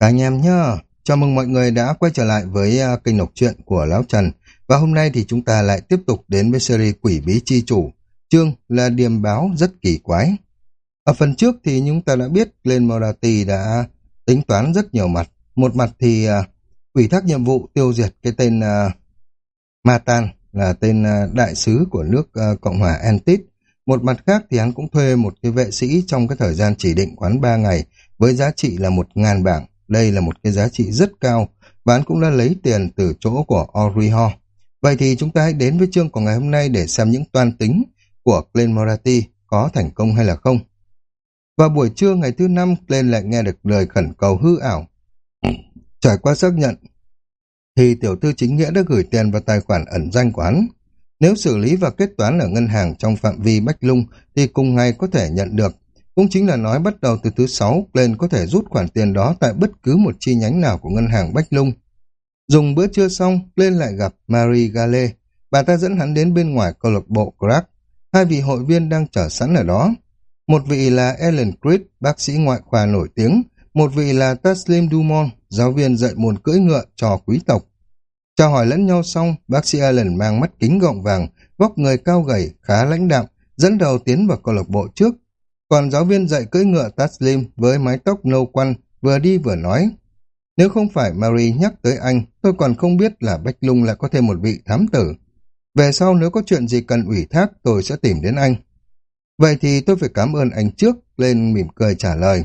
Cả anh em nhá, chào mừng mọi người đã quay trở lại với uh, kênh đọc truyện của Lão Trần. Và hôm nay thì chúng ta lại tiếp tục đến với series Quỷ Bí Chi Chủ. Chương là điềm báo rất kỳ quái. Ở phần trước thì chúng ta đã biết lên Morati đã tính toán rất nhiều mặt. Một mặt thì uh, ủy thác nhiệm vụ tiêu diệt cái tên uh, Matan là tên uh, đại sứ của nước uh, Cộng hòa Antit. Một mặt khác thì hắn cũng thuê một cái vệ sĩ trong cái thời gian chỉ định quán 3 ngày với giá trị là một ngàn bảng đây là một cái giá trị rất cao và anh cũng đã lấy tiền từ chỗ của Oriho. Vậy thì chúng ta hãy đến với chương của ngày hôm nay để xem những toan tính của Glenn Morati có thành công hay là không. Vào buổi trưa ngày thứ năm, Glenn lại nghe được lời khẩn cầu hư ảo. Trải qua xác nhận, thì tiểu thư chính nghĩa đã gửi tiền vào tài khoản ẩn danh của hắn. Nếu xử lý và kết toán ở ngân hàng trong phạm vi Bách Lung thì cùng ngày có thể nhận được cũng chính là nói bắt đầu từ thứ sáu, Glenn có thể rút khoản tiền đó tại bất cứ một chi nhánh nào của ngân hàng Bách Lung. Dùng bữa trưa xong, Glenn lại gặp Marie Gale. Bà ta dẫn hắn đến bên ngoài câu lạc bộ Crack. Hai vị hội viên đang chờ sẵn ở đó. Một vị là Ellen Creed, bác sĩ ngoại khoa nổi tiếng. Một vị là Taslim Dumont, giáo viên dạy môn cưỡi ngựa cho quý tộc. Chào hỏi lẫn nhau xong, bác sĩ Allen mang mắt kính gọng vàng, vóc người cao gầy, khá lãnh đạm, dẫn đầu tiến vào câu lạc bộ trước, còn giáo viên dạy cưỡi ngựa Taslim với mái tóc nâu quăn vừa đi vừa nói. Nếu không phải Mary nhắc tới anh, tôi còn không biết là Bách Lung lại có thêm một vị thám tử. Về sau nếu có chuyện gì cần ủy thác, tôi sẽ tìm đến anh. Vậy thì tôi phải cảm ơn anh trước, lên mỉm cười trả lời.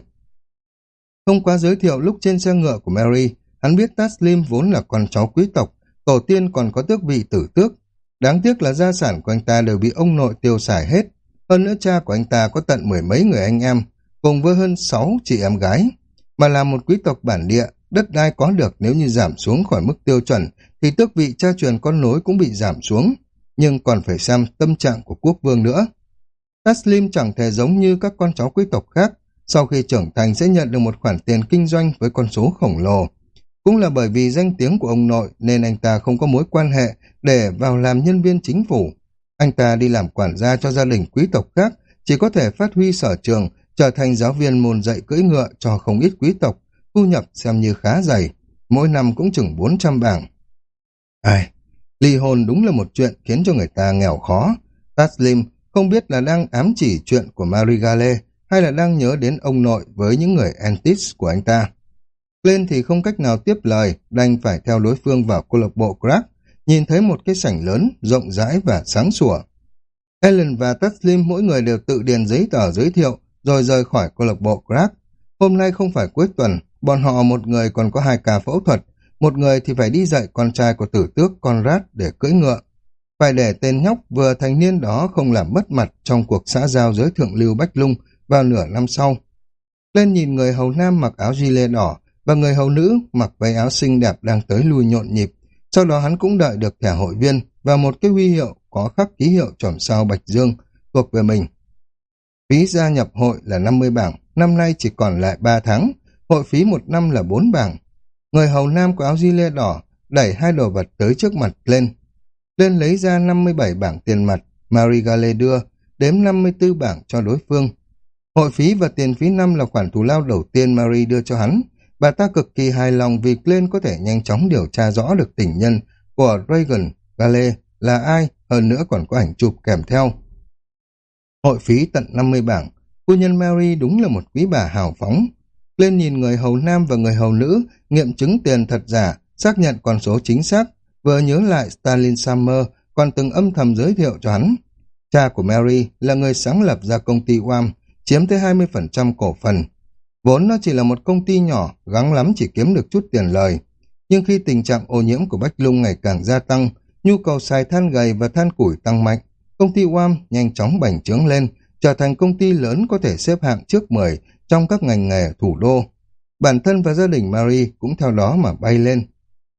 Không quá giới thiệu lúc trên xe ngựa của Mary, hắn biết Taslim vốn là con cháu quý tộc, tổ tiên còn có tước vị tử tước. Đáng tiếc là gia sản của anh ta đều bị ông nội tiêu xài hết, hơn nữa cha của anh ta có tận mười mấy người anh em, cùng với hơn sáu chị em gái. Mà là một quý tộc bản địa, đất đai có được nếu như giảm xuống khỏi mức tiêu chuẩn, thì tước vị cha truyền con nối cũng bị giảm xuống. Nhưng còn phải xem tâm trạng của quốc vương nữa. Taslim chẳng thể giống như các con cháu quý tộc khác, sau khi trưởng thành sẽ nhận được một khoản tiền kinh doanh với con số khổng lồ. Cũng là bởi vì danh tiếng của ông nội nên anh ta không có mối quan hệ để vào làm nhân viên chính phủ. Anh ta đi làm quản gia cho gia đình quý tộc khác, chỉ có thể phát huy sở trường, trở thành giáo viên môn dạy cưỡi ngựa cho không ít quý tộc, thu nhập xem như khá dày, mỗi năm cũng chừng 400 bảng. Ai, ly hôn đúng là một chuyện khiến cho người ta nghèo khó. Taslim không biết là đang ám chỉ chuyện của Marigale hay là đang nhớ đến ông nội với những người Antis của anh ta. Lên thì không cách nào tiếp lời, đành phải theo đối phương vào câu lạc bộ Crack nhìn thấy một cái sảnh lớn, rộng rãi và sáng sủa. Ellen và Taslim mỗi người đều tự điền giấy tờ giới thiệu, rồi rời khỏi câu lạc bộ Crack. Hôm nay không phải cuối tuần, bọn họ một người còn có hai ca phẫu thuật, một người thì phải đi dạy con trai của tử tước Conrad để cưỡi ngựa. Phải để tên nhóc vừa thành niên đó không làm mất mặt trong cuộc xã giao giới thượng lưu Bách Lung vào nửa năm sau. Lên nhìn người hầu nam mặc áo gilet đỏ và người hầu nữ mặc váy áo xinh đẹp đang tới lui nhộn nhịp, sau đó hắn cũng đợi được thẻ hội viên và một cái huy hiệu có khắc ký hiệu tròm sao Bạch Dương thuộc về mình. Phí gia nhập hội là 50 bảng, năm nay chỉ còn lại 3 tháng, hội phí một năm là 4 bảng. Người hầu nam có áo di lê đỏ đẩy hai đồ vật tới trước mặt lên. Lên lấy ra 57 bảng tiền mặt, Marigale đưa, đếm 54 bảng cho đối phương. Hội phí và tiền phí năm là khoản thù lao đầu tiên Marie đưa cho hắn, Bà ta cực kỳ hài lòng vì Glenn có thể nhanh chóng điều tra rõ được tình nhân của Reagan Gale là ai, hơn nữa còn có ảnh chụp kèm theo. Hội phí tận 50 bảng, phu nhân Mary đúng là một quý bà hào phóng. Glenn nhìn người hầu nam và người hầu nữ, nghiệm chứng tiền thật giả, xác nhận con số chính xác, vừa nhớ lại Stalin Summer còn từng âm thầm giới thiệu cho hắn. Cha của Mary là người sáng lập ra công ty WAM, chiếm tới 20% cổ phần, Vốn nó chỉ là một công ty nhỏ, gắng lắm chỉ kiếm được chút tiền lời. Nhưng khi tình trạng ô nhiễm của Bách Lung ngày càng gia tăng, nhu cầu xài than gầy và than củi tăng mạnh, công ty WAM nhanh chóng bành trướng lên, trở thành công ty lớn có thể xếp hạng trước 10 trong các ngành nghề thủ đô. Bản thân và gia đình Marie cũng theo đó mà bay lên.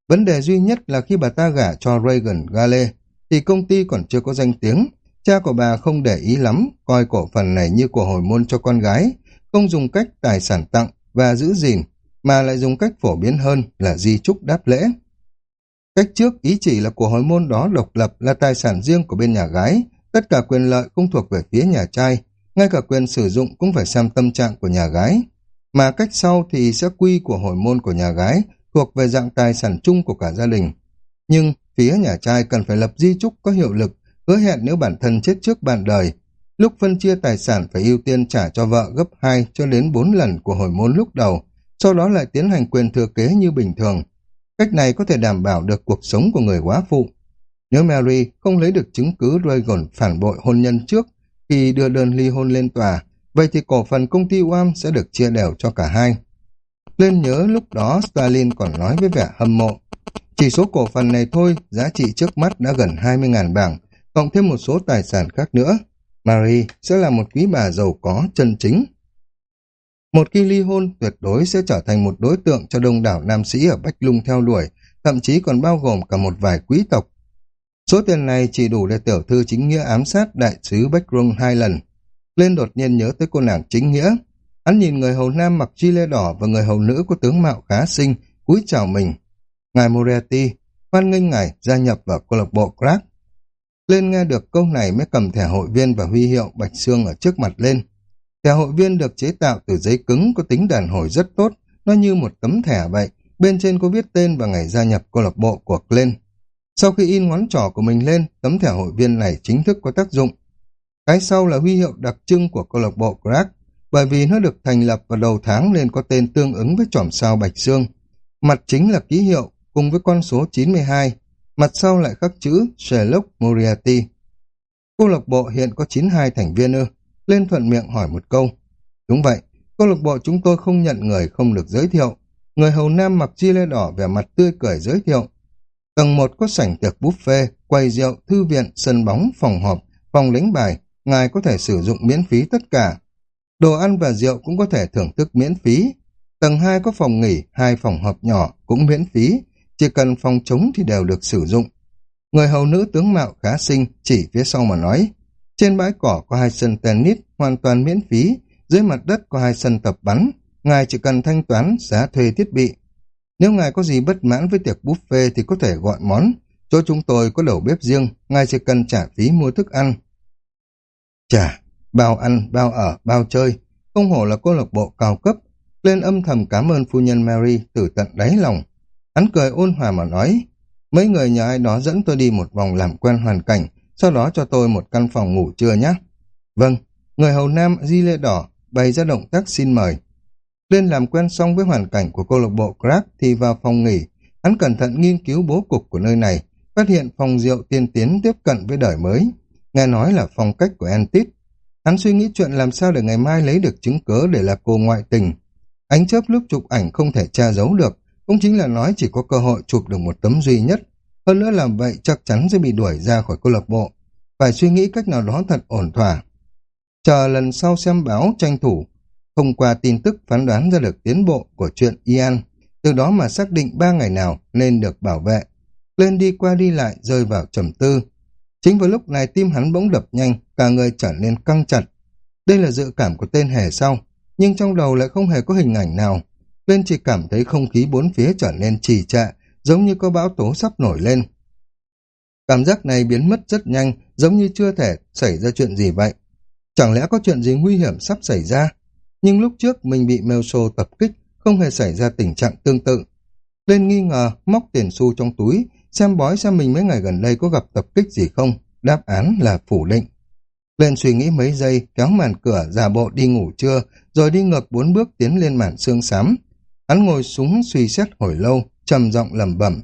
Vấn đề duy nhất là khi bà ta gả cho Reagan Gale, thì công ty còn chưa có danh tiếng. Cha của bà không để ý lắm, coi cổ phần này như của hồi môn cho con gái, không dùng cách tài sản tặng và giữ gìn, mà lại dùng cách phổ biến hơn là di trúc đáp lễ. Cách trước ý chỉ là của hồi môn đó độc lập là tài sản riêng của bên nhà gái, tất cả quyền lợi không thuộc về phía nhà trai, ngay cả quyền sử dụng cũng phải xem tâm trạng của nhà gái. mà cách sau thì sẽ quy của hồi môn của nhà gái thuộc về dạng tài sản chung của cả gia đình. Nhưng phía nhà trai cần phải lập di trúc có hiệu lực, hứa hẹn nếu bản thân chết trước bạn đời. Lúc phân chia tài sản phải ưu tiên trả cho vợ gấp 2 cho đến 4 lần của hồi môn lúc đầu, sau đó lại tiến hành quyền thừa kế như bình thường. Cách này có thể đảm bảo được cuộc sống của người quá phụ. Nếu Mary không lấy được chứng cứ Reagan phản bội hôn nhân trước khi đưa đơn ly hôn lên tòa, vậy thì cổ phần công ty UAM sẽ được chia đều cho cả hai. Lên nhớ lúc đó Stalin còn nói với vẻ hâm mộ. Chỉ số cổ phần này thôi, giá trị trước mắt đã gần 20.000 bảng, cộng thêm một số tài sản khác nữa. Marie sẽ là một quý bà giàu có chân chính. Một khi ly hôn, tuyệt đối sẽ trở thành một đối tượng cho đông đảo nam sĩ ở Bách Lung theo đuổi, thậm chí còn bao gồm cả một vài quý tộc. Số tiền này chỉ đủ để tiểu thư chính nghĩa ám sát đại sứ Bách Lung hai lần. Lên đột nhiên nhớ tới cô nàng chính nghĩa. Hắn nhìn người hầu nam mặc chi lê đỏ và người hầu nữ có tướng mạo khá xinh, cúi chào mình. Ngài Moretti, hoan nghênh ngài gia nhập vào câu lạc bộ Crack. Lên nghe được câu này mới cầm thẻ hội viên và huy hiệu bạch Sương ở trước mặt lên. Thẻ hội viên được chế tạo từ giấy cứng có tính đàn hồi rất tốt, nó như một tấm thẻ vậy, bên trên có viết tên và ngày gia nhập câu lạc bộ của Glenn. Sau khi in ngón trỏ của mình lên, tấm thẻ hội viên này chính thức có tác dụng. Cái sau là huy hiệu đặc trưng của câu lạc bộ Crack, bởi vì nó được thành lập vào đầu tháng nên có tên tương ứng với chòm sao Bạch Dương. Mặt chính là ký hiệu cùng với con số 92, mặt sau lại khắc chữ Sherlock Moriarty. Câu lạc bộ hiện có 92 thành viên ư, lên thuận miệng hỏi một câu. Đúng vậy, câu lạc bộ chúng tôi không nhận người không được giới thiệu. Người hầu nam mặc chi lê đỏ vẻ mặt tươi cười giới thiệu. Tầng 1 có sảnh tiệc buffet, quầy rượu, thư viện, sân bóng, phòng họp, phòng đánh bài, ngài có thể sử dụng miễn phí tất cả. Đồ ăn và rượu cũng có thể thưởng thức miễn phí. Tầng 2 có phòng nghỉ, hai phòng họp nhỏ cũng miễn phí, chỉ cần phòng chống thì đều được sử dụng. Người hầu nữ tướng mạo khá xinh, chỉ phía sau mà nói. Trên bãi cỏ có hai sân tennis hoàn toàn miễn phí, dưới mặt đất có hai sân tập bắn, ngài chỉ cần thanh toán giá thuê thiết bị. Nếu ngài có gì bất mãn với tiệc buffet thì có thể gọi món, chỗ chúng tôi có đầu bếp riêng, ngài chỉ cần trả phí mua thức ăn. Chà, bao ăn, bao ở, bao chơi, không hổ là câu lạc bộ cao cấp, lên âm thầm cảm ơn phu nhân Mary từ tận đáy lòng. Hắn cười ôn hòa mà nói, mấy người nhờ ai đó dẫn tôi đi một vòng làm quen hoàn cảnh, sau đó cho tôi một căn phòng ngủ trưa nhé. Vâng, người hầu nam di lê đỏ bày ra động tác xin mời. Lên làm quen xong với hoàn cảnh của câu lạc bộ Crack thì vào phòng nghỉ, hắn cẩn thận nghiên cứu bố cục của nơi này, phát hiện phòng rượu tiên tiến tiếp cận với đời mới. Nghe nói là phong cách của Antit. Hắn suy nghĩ chuyện làm sao để ngày mai lấy được chứng cớ để là cô ngoại tình. Ánh chớp lúc chụp ảnh không thể tra giấu được, cũng chính là nói chỉ có cơ hội chụp được một tấm duy nhất. Hơn nữa làm vậy chắc chắn sẽ bị đuổi ra khỏi câu lạc bộ. Phải suy nghĩ cách nào đó thật ổn thỏa. Chờ lần sau xem báo tranh thủ, thông qua tin tức phán đoán ra được tiến bộ của chuyện Ian, từ đó mà xác định ba ngày nào nên được bảo vệ. Lên đi qua đi lại rơi vào trầm tư. Chính vào lúc này tim hắn bỗng đập nhanh, cả người trở nên căng chặt. Đây là dự cảm của tên hề sau, nhưng trong đầu lại không hề có hình ảnh nào. Lên chỉ cảm thấy không khí bốn phía trở nên trì trệ, giống như có bão tố sắp nổi lên. Cảm giác này biến mất rất nhanh, giống như chưa thể xảy ra chuyện gì vậy. Chẳng lẽ có chuyện gì nguy hiểm sắp xảy ra? Nhưng lúc trước mình bị Melso tập kích, không hề xảy ra tình trạng tương tự. Lên nghi ngờ, móc tiền xu trong túi, xem bói xem mình mấy ngày gần đây có gặp tập kích gì không. Đáp án là phủ định. Lên suy nghĩ mấy giây, kéo màn cửa, giả bộ đi ngủ trưa, rồi đi ngược bốn bước tiến lên màn xương xám. Hắn ngồi xuống suy xét hồi lâu, trầm giọng lẩm bẩm.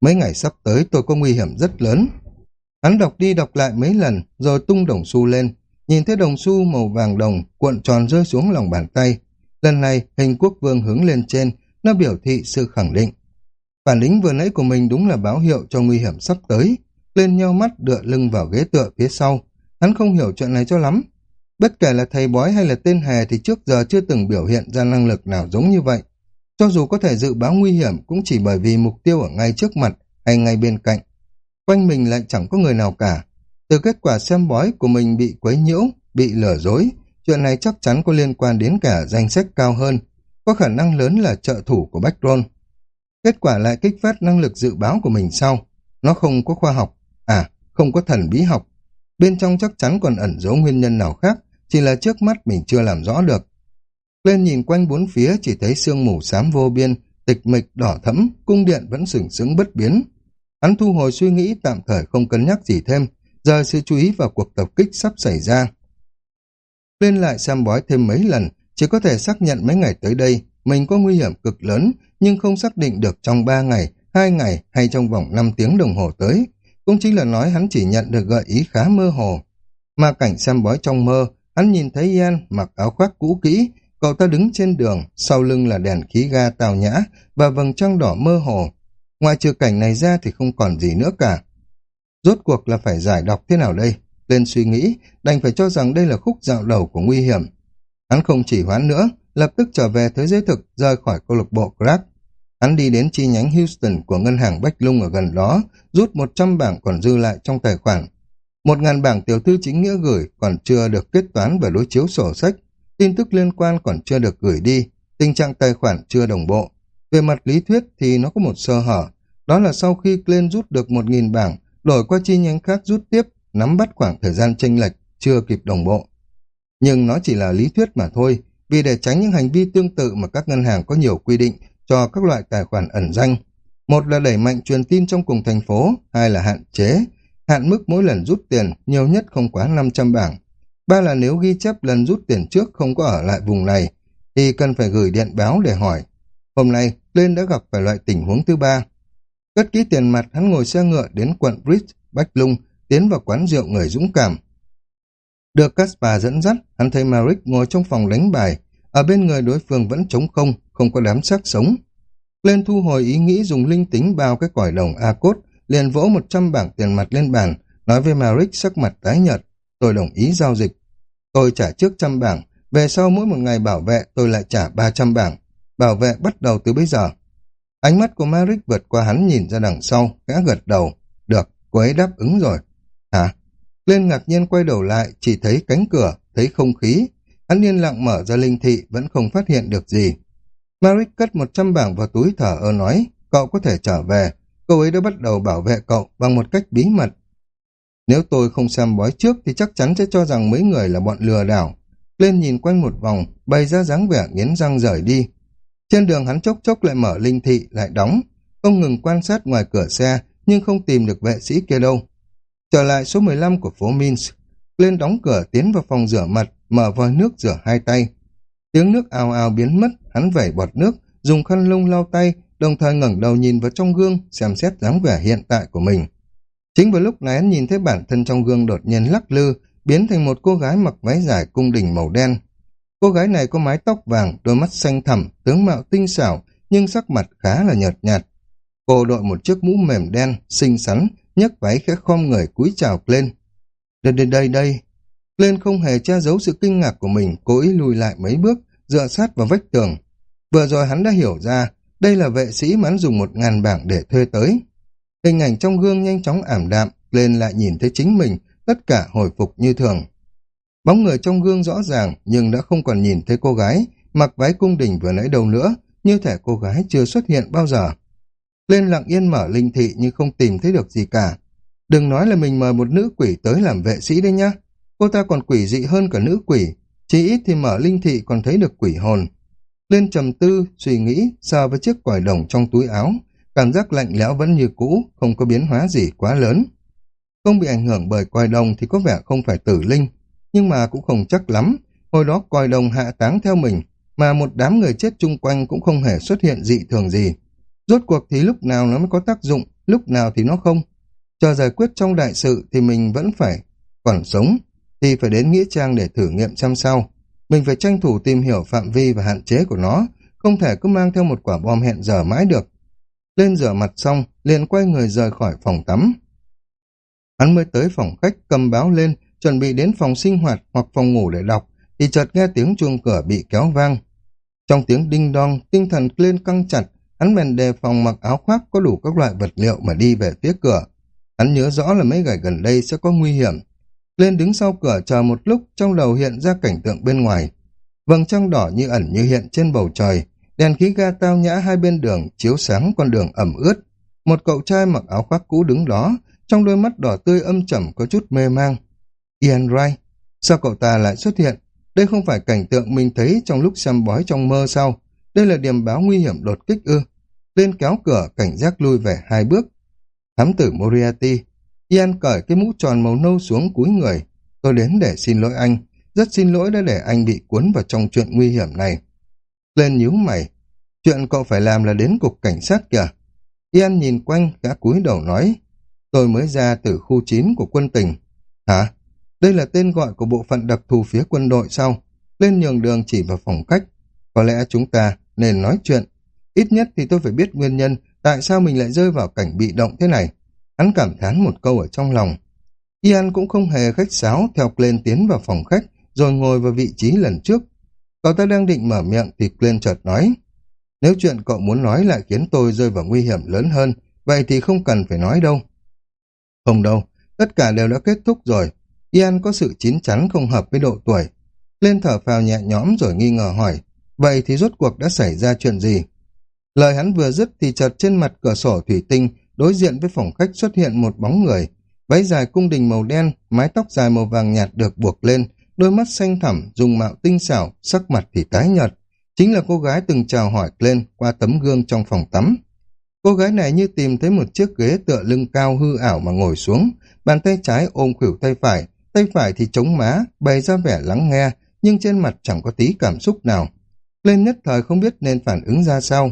Mấy ngày sắp tới tôi có nguy hiểm rất lớn. Hắn đọc đi đọc lại mấy lần, rồi tung đồng xu lên. Nhìn thấy đồng xu màu vàng đồng cuộn tròn rơi xuống lòng bàn tay. Lần này, hình quốc vương hướng lên trên, nó biểu thị sự khẳng định. Phản lính vừa nãy của mình đúng là báo hiệu cho nguy hiểm sắp tới. Lên nhau mắt đựa lưng vào ghế tựa phía sau. Hắn không hiểu chuyện này cho lắm. Bất kể là thầy bói hay là tên hề thì trước giờ chưa từng biểu hiện ra năng lực nào giống như vậy. Cho dù có thể dự báo nguy hiểm cũng chỉ bởi vì mục tiêu ở ngay trước mặt hay ngay bên cạnh. Quanh mình lại chẳng có người nào cả. Từ kết quả xem bói của mình bị quấy nhiễu, bị lừa dối, chuyện này chắc chắn có liên quan đến cả danh sách cao hơn, có khả năng lớn là trợ thủ của Bách Rôn. Kết quả lại kích phát năng lực dự báo của mình sau. Nó không có khoa học, à, không có thần bí học. Bên trong chắc chắn còn ẩn giấu nguyên nhân nào khác, chỉ là trước mắt mình chưa làm rõ được. Lên nhìn quanh bốn phía chỉ thấy sương mù xám vô biên, tịch mịch đỏ thẫm, cung điện vẫn sừng sững bất biến. Hắn thu hồi suy nghĩ tạm thời không cân nhắc gì thêm, giờ sự chú ý vào cuộc tập kích sắp xảy ra. Lên lại xem bói thêm mấy lần, chỉ có thể xác nhận mấy ngày tới đây mình có nguy hiểm cực lớn, nhưng không xác định được trong ba ngày, hai ngày hay trong vòng 5 tiếng đồng hồ tới. Cũng chính là nói hắn chỉ nhận được gợi ý khá mơ hồ. Mà cảnh xem bói trong mơ, hắn nhìn thấy Yan mặc áo khoác cũ kỹ, cậu ta đứng trên đường, sau lưng là đèn khí ga tào nhã và vầng trăng đỏ mơ hồ. Ngoài trừ cảnh này ra thì không còn gì nữa cả. Rốt cuộc là phải giải đọc thế nào đây? Lên suy nghĩ, đành phải cho rằng đây là khúc dạo đầu của nguy hiểm. Hắn không chỉ hoán nữa, lập tức trở về thế giới thực, rời khỏi câu lạc bộ Crack. Hắn đi đến chi nhánh Houston của ngân hàng Bách Lung ở gần đó, rút 100 bảng còn dư lại trong tài khoản. Một ngàn bảng tiểu thư chính nghĩa gửi còn chưa được kết toán và đối chiếu sổ sách, tin tức liên quan còn chưa được gửi đi, tình trạng tài khoản chưa đồng bộ. Về mặt lý thuyết thì nó có một sơ hở, đó là sau khi Glenn rút được 1.000 bảng, đổi qua chi nhánh khác rút tiếp, nắm bắt khoảng thời gian chênh lệch, chưa kịp đồng bộ. Nhưng nó chỉ là lý thuyết mà thôi, vì để tránh những hành vi tương tự mà các ngân hàng có nhiều quy định cho các loại tài khoản ẩn danh. Một là đẩy mạnh truyền tin trong cùng thành phố, hai là hạn chế, hạn mức mỗi lần rút tiền nhiều nhất không quá 500 bảng. Ba là nếu ghi chép lần rút tiền trước không có ở lại vùng này, thì cần phải gửi điện báo để hỏi. Hôm nay, Lên đã gặp phải loại tình huống thứ ba. Cất ký tiền mặt, hắn ngồi xe ngựa đến quận Bridge, Bách Lung, tiến vào quán rượu người dũng cảm. Được Caspar dẫn dắt, hắn thấy Maric ngồi trong phòng đánh bài, ở bên người đối phương vẫn trống không, không có đám xác sống. Lên thu hồi ý nghĩ dùng linh tính bao cái còi đồng A-cốt, liền vỗ 100 bảng tiền mặt lên bàn, nói với Maric sắc mặt tái nhợt, tôi đồng ý giao dịch. Tôi trả trước trăm bảng, về sau mỗi một ngày bảo vệ tôi lại trả 300 bảng. Bảo vệ bắt đầu từ bây giờ. Ánh mắt của Maric vượt qua hắn nhìn ra đằng sau, gã gật đầu. Được, cô ấy đáp ứng rồi. Hả? Lên ngạc nhiên quay đầu lại, chỉ thấy cánh cửa, thấy không khí. Hắn yên lặng mở ra linh thị, vẫn không phát hiện được gì. Maric cất 100 bảng vào túi thở ơ nói, cậu có thể trở về. Cô ấy đã bắt đầu bảo vệ cậu bằng một cách bí mật. Nếu tôi không xem bói trước thì chắc chắn sẽ cho rằng mấy người là bọn lừa đảo. Lên nhìn quanh một vòng, bày ra dáng vẻ nghiến răng rời đi. Trên đường hắn chốc chốc lại mở linh thị, lại đóng. ông ngừng quan sát ngoài cửa xe, nhưng không tìm được vệ sĩ kia đâu. Trở lại số 15 của phố Minsk, lên đóng cửa tiến vào phòng rửa mặt, mở vòi nước rửa hai tay. Tiếng nước ào ào biến mất, hắn vẩy bọt nước, dùng khăn lông lau tay, đồng thời ngẩng đầu nhìn vào trong gương, xem xét dáng vẻ hiện tại của mình. Chính vào lúc này hắn nhìn thấy bản thân trong gương đột nhiên lắc lư, biến thành một cô gái mặc váy dài cung đình màu đen. Cô gái này có mái tóc vàng, đôi mắt xanh thẳm, tướng mạo tinh xảo, nhưng sắc mặt khá là nhợt nhạt. Cô đội một chiếc mũ mềm đen, xinh xắn, nhấc váy khẽ khom người cúi chào lên. Đây đây đây đây. Lên không hề che giấu sự kinh ngạc của mình, cố ý lùi lại mấy bước, dựa sát vào vách tường. Vừa rồi hắn đã hiểu ra, đây là vệ sĩ mà hắn dùng một ngàn bảng để thuê tới. Hình ảnh trong gương nhanh chóng ảm đạm, lên lại nhìn thấy chính mình, tất cả hồi phục như thường. Bóng người trong gương rõ ràng, nhưng đã không còn nhìn thấy cô gái, mặc váy cung đình vừa nãy đâu nữa, như thể cô gái chưa xuất hiện bao giờ. Lên lặng yên mở linh thị nhưng không tìm thấy được gì cả. Đừng nói là mình mời một nữ quỷ tới làm vệ sĩ đấy nhá. Cô ta còn quỷ dị hơn cả nữ quỷ, chỉ ít thì mở linh thị còn thấy được quỷ hồn. Lên trầm tư, suy nghĩ, sờ với chiếc quải đồng trong túi áo, cảm giác lạnh lẽo vẫn như cũ, không có biến hóa gì quá lớn. Không bị ảnh hưởng bởi coi đồng thì có vẻ không phải tử linh, nhưng mà cũng không chắc lắm. Hồi đó coi đồng hạ táng theo mình, mà một đám người chết chung quanh cũng không hề xuất hiện dị thường gì. Rốt cuộc thì lúc nào nó mới có tác dụng, lúc nào thì nó không. Chờ giải quyết trong đại sự thì mình vẫn phải còn sống, thì phải đến Nghĩa Trang để thử nghiệm xem sao. Mình phải tranh thủ tìm hiểu phạm vi và hạn chế của nó, không thể cứ mang theo một quả bom hẹn giờ mãi được. Lên rửa mặt xong, liền quay người rời khỏi phòng tắm. Hắn mới tới phòng khách cầm báo lên, chuẩn bị đến phòng sinh hoạt hoặc phòng ngủ để đọc, thì chợt nghe tiếng chuông cửa bị kéo vang. Trong tiếng đinh đong, tinh thần lên căng chặt, hắn bèn đề phòng mặc áo khoác có đủ các loại vật liệu mà đi về phía cửa. Hắn nhớ rõ là mấy ngày gần đây sẽ có nguy hiểm. Lên đứng sau cửa chờ một lúc, trong đầu hiện ra cảnh tượng bên ngoài. Vầng trăng đỏ như ẩn như hiện trên bầu trời, đèn khí ga tao nhã hai bên đường chiếu sáng con đường ẩm ướt. Một cậu trai mặc áo khoác cũ đứng đó, trong đôi mắt đỏ tươi âm trầm có chút mê mang. Ian Wright, sao cậu ta lại xuất hiện? Đây không phải cảnh tượng mình thấy trong lúc xem bói trong mơ sao? Đây là điểm báo nguy hiểm đột kích ư. Lên kéo cửa, cảnh giác lui về hai bước. Thám tử Moriarty, Ian cởi cái mũ tròn màu nâu xuống cúi người. Tôi đến để xin lỗi anh. Rất xin lỗi đã để anh bị cuốn vào trong chuyện nguy hiểm này. Lên nhíu mày. Chuyện cậu phải làm là đến cục cảnh sát kìa. Ian nhìn quanh, gã cúi đầu nói. Tôi mới ra từ khu 9 của quân tỉnh. Hả? Đây là tên gọi của bộ phận đặc thù phía quân đội sao? Lên nhường đường chỉ vào phòng khách. Có lẽ chúng ta nên nói chuyện. Ít nhất thì tôi phải biết nguyên nhân tại sao mình lại rơi vào cảnh bị động thế này. Hắn cảm thán một câu ở trong lòng. Ian cũng không hề khách sáo theo lên tiến vào phòng khách rồi ngồi vào vị trí lần trước. Cậu ta đang định mở miệng thì Glenn chợt nói Nếu chuyện cậu muốn nói lại khiến tôi rơi vào nguy hiểm lớn hơn vậy thì không cần phải nói đâu. Không đâu, tất cả đều đã kết thúc rồi. Ian có sự chín chắn không hợp với độ tuổi. Lên thở phào nhẹ nhõm rồi nghi ngờ hỏi Vậy thì rốt cuộc đã xảy ra chuyện gì? Lời hắn vừa dứt thì chợt trên mặt cửa sổ thủy tinh đối diện với phòng khách xuất hiện một bóng người. Váy dài cung đình màu đen, mái tóc dài màu vàng nhạt được buộc lên, đôi mắt xanh thẳm, dùng mạo tinh xảo, sắc mặt thì tái nhợt. Chính là cô gái từng chào hỏi lên qua tấm gương trong phòng tắm. Cô gái này như tìm thấy một chiếc ghế tựa lưng cao hư ảo mà ngồi xuống, bàn tay trái ôm khuỷu tay phải, tay phải thì chống má, bày ra vẻ lắng nghe, nhưng trên mặt chẳng có tí cảm xúc nào. Lên nhất thời không biết nên phản ứng ra sao.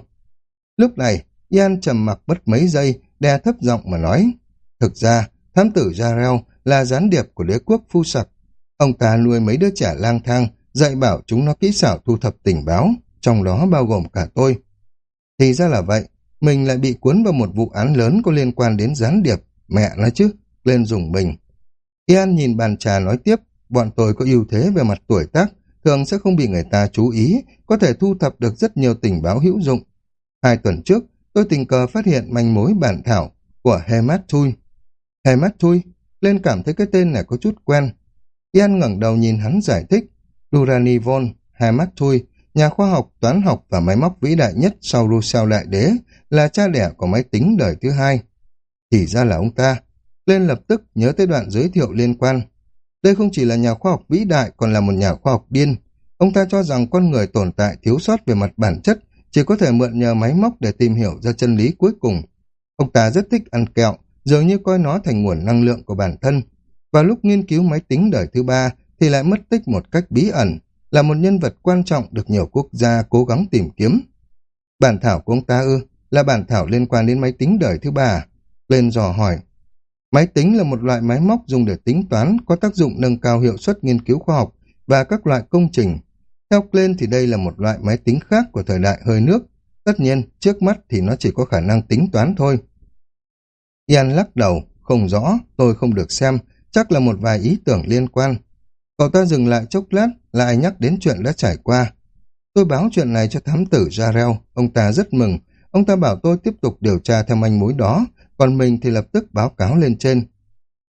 Lúc này, Ian trầm mặc bất mấy giây, đe thấp giọng mà nói. Thực ra, thám tử Jarrell là gián điệp của đế quốc phu sặc. Ông ta nuôi mấy đứa trẻ lang thang, dạy bảo chúng nó kỹ xảo thu thập tình báo, trong đó bao gồm cả tôi. Thì ra là vậy, mình lại bị cuốn vào một vụ án lớn có liên quan đến gián điệp. Mẹ nói chứ, lên dùng mình. Ian nhìn bàn trà nói tiếp, bọn tôi có ưu thế về mặt tuổi tác, thường sẽ không bị người ta chú ý, có thể thu thập được rất nhiều tình báo hữu dụng. Hai tuần trước, tôi tình cờ phát hiện manh mối bản thảo của Hemat Thui. Hemat Thui, lên cảm thấy cái tên này có chút quen. Ian ngẩng đầu nhìn hắn giải thích, Durani Von, Hemat Thui, nhà khoa học, toán học và máy móc vĩ đại nhất sau Rousseau Đại Đế, là cha đẻ của máy tính đời thứ hai. Thì ra là ông ta. Lên lập tức nhớ tới đoạn giới thiệu liên quan. Đây không chỉ là nhà khoa học vĩ đại còn là một nhà khoa học điên. Ông ta cho rằng con người tồn tại thiếu sót về mặt bản chất, chỉ có thể mượn nhờ máy móc để tìm hiểu ra chân lý cuối cùng. Ông ta rất thích ăn kẹo, dường như coi nó thành nguồn năng lượng của bản thân. Và lúc nghiên cứu máy tính đời thứ ba thì lại mất tích một cách bí ẩn, là một nhân vật quan trọng được nhiều quốc gia cố gắng tìm kiếm. Bản thảo của ông ta ư, là bản thảo liên quan đến máy tính đời thứ ba. Lên dò hỏi, máy tính là một loại máy móc dùng để tính toán có tác dụng nâng cao hiệu suất nghiên cứu khoa học và các loại công trình. Theo Glenn thì đây là một loại máy tính khác của thời đại hơi nước. Tất nhiên, trước mắt thì nó chỉ có khả năng tính toán thôi. Ian lắc đầu, không rõ, tôi không được xem, chắc là một vài ý tưởng liên quan. Cậu ta dừng lại chốc lát, lại nhắc đến chuyện đã trải qua. Tôi báo chuyện này cho thám tử Jarrell, ông ta rất mừng, Ông ta bảo tôi tiếp tục điều tra theo manh mối đó, còn mình thì lập tức báo cáo lên trên.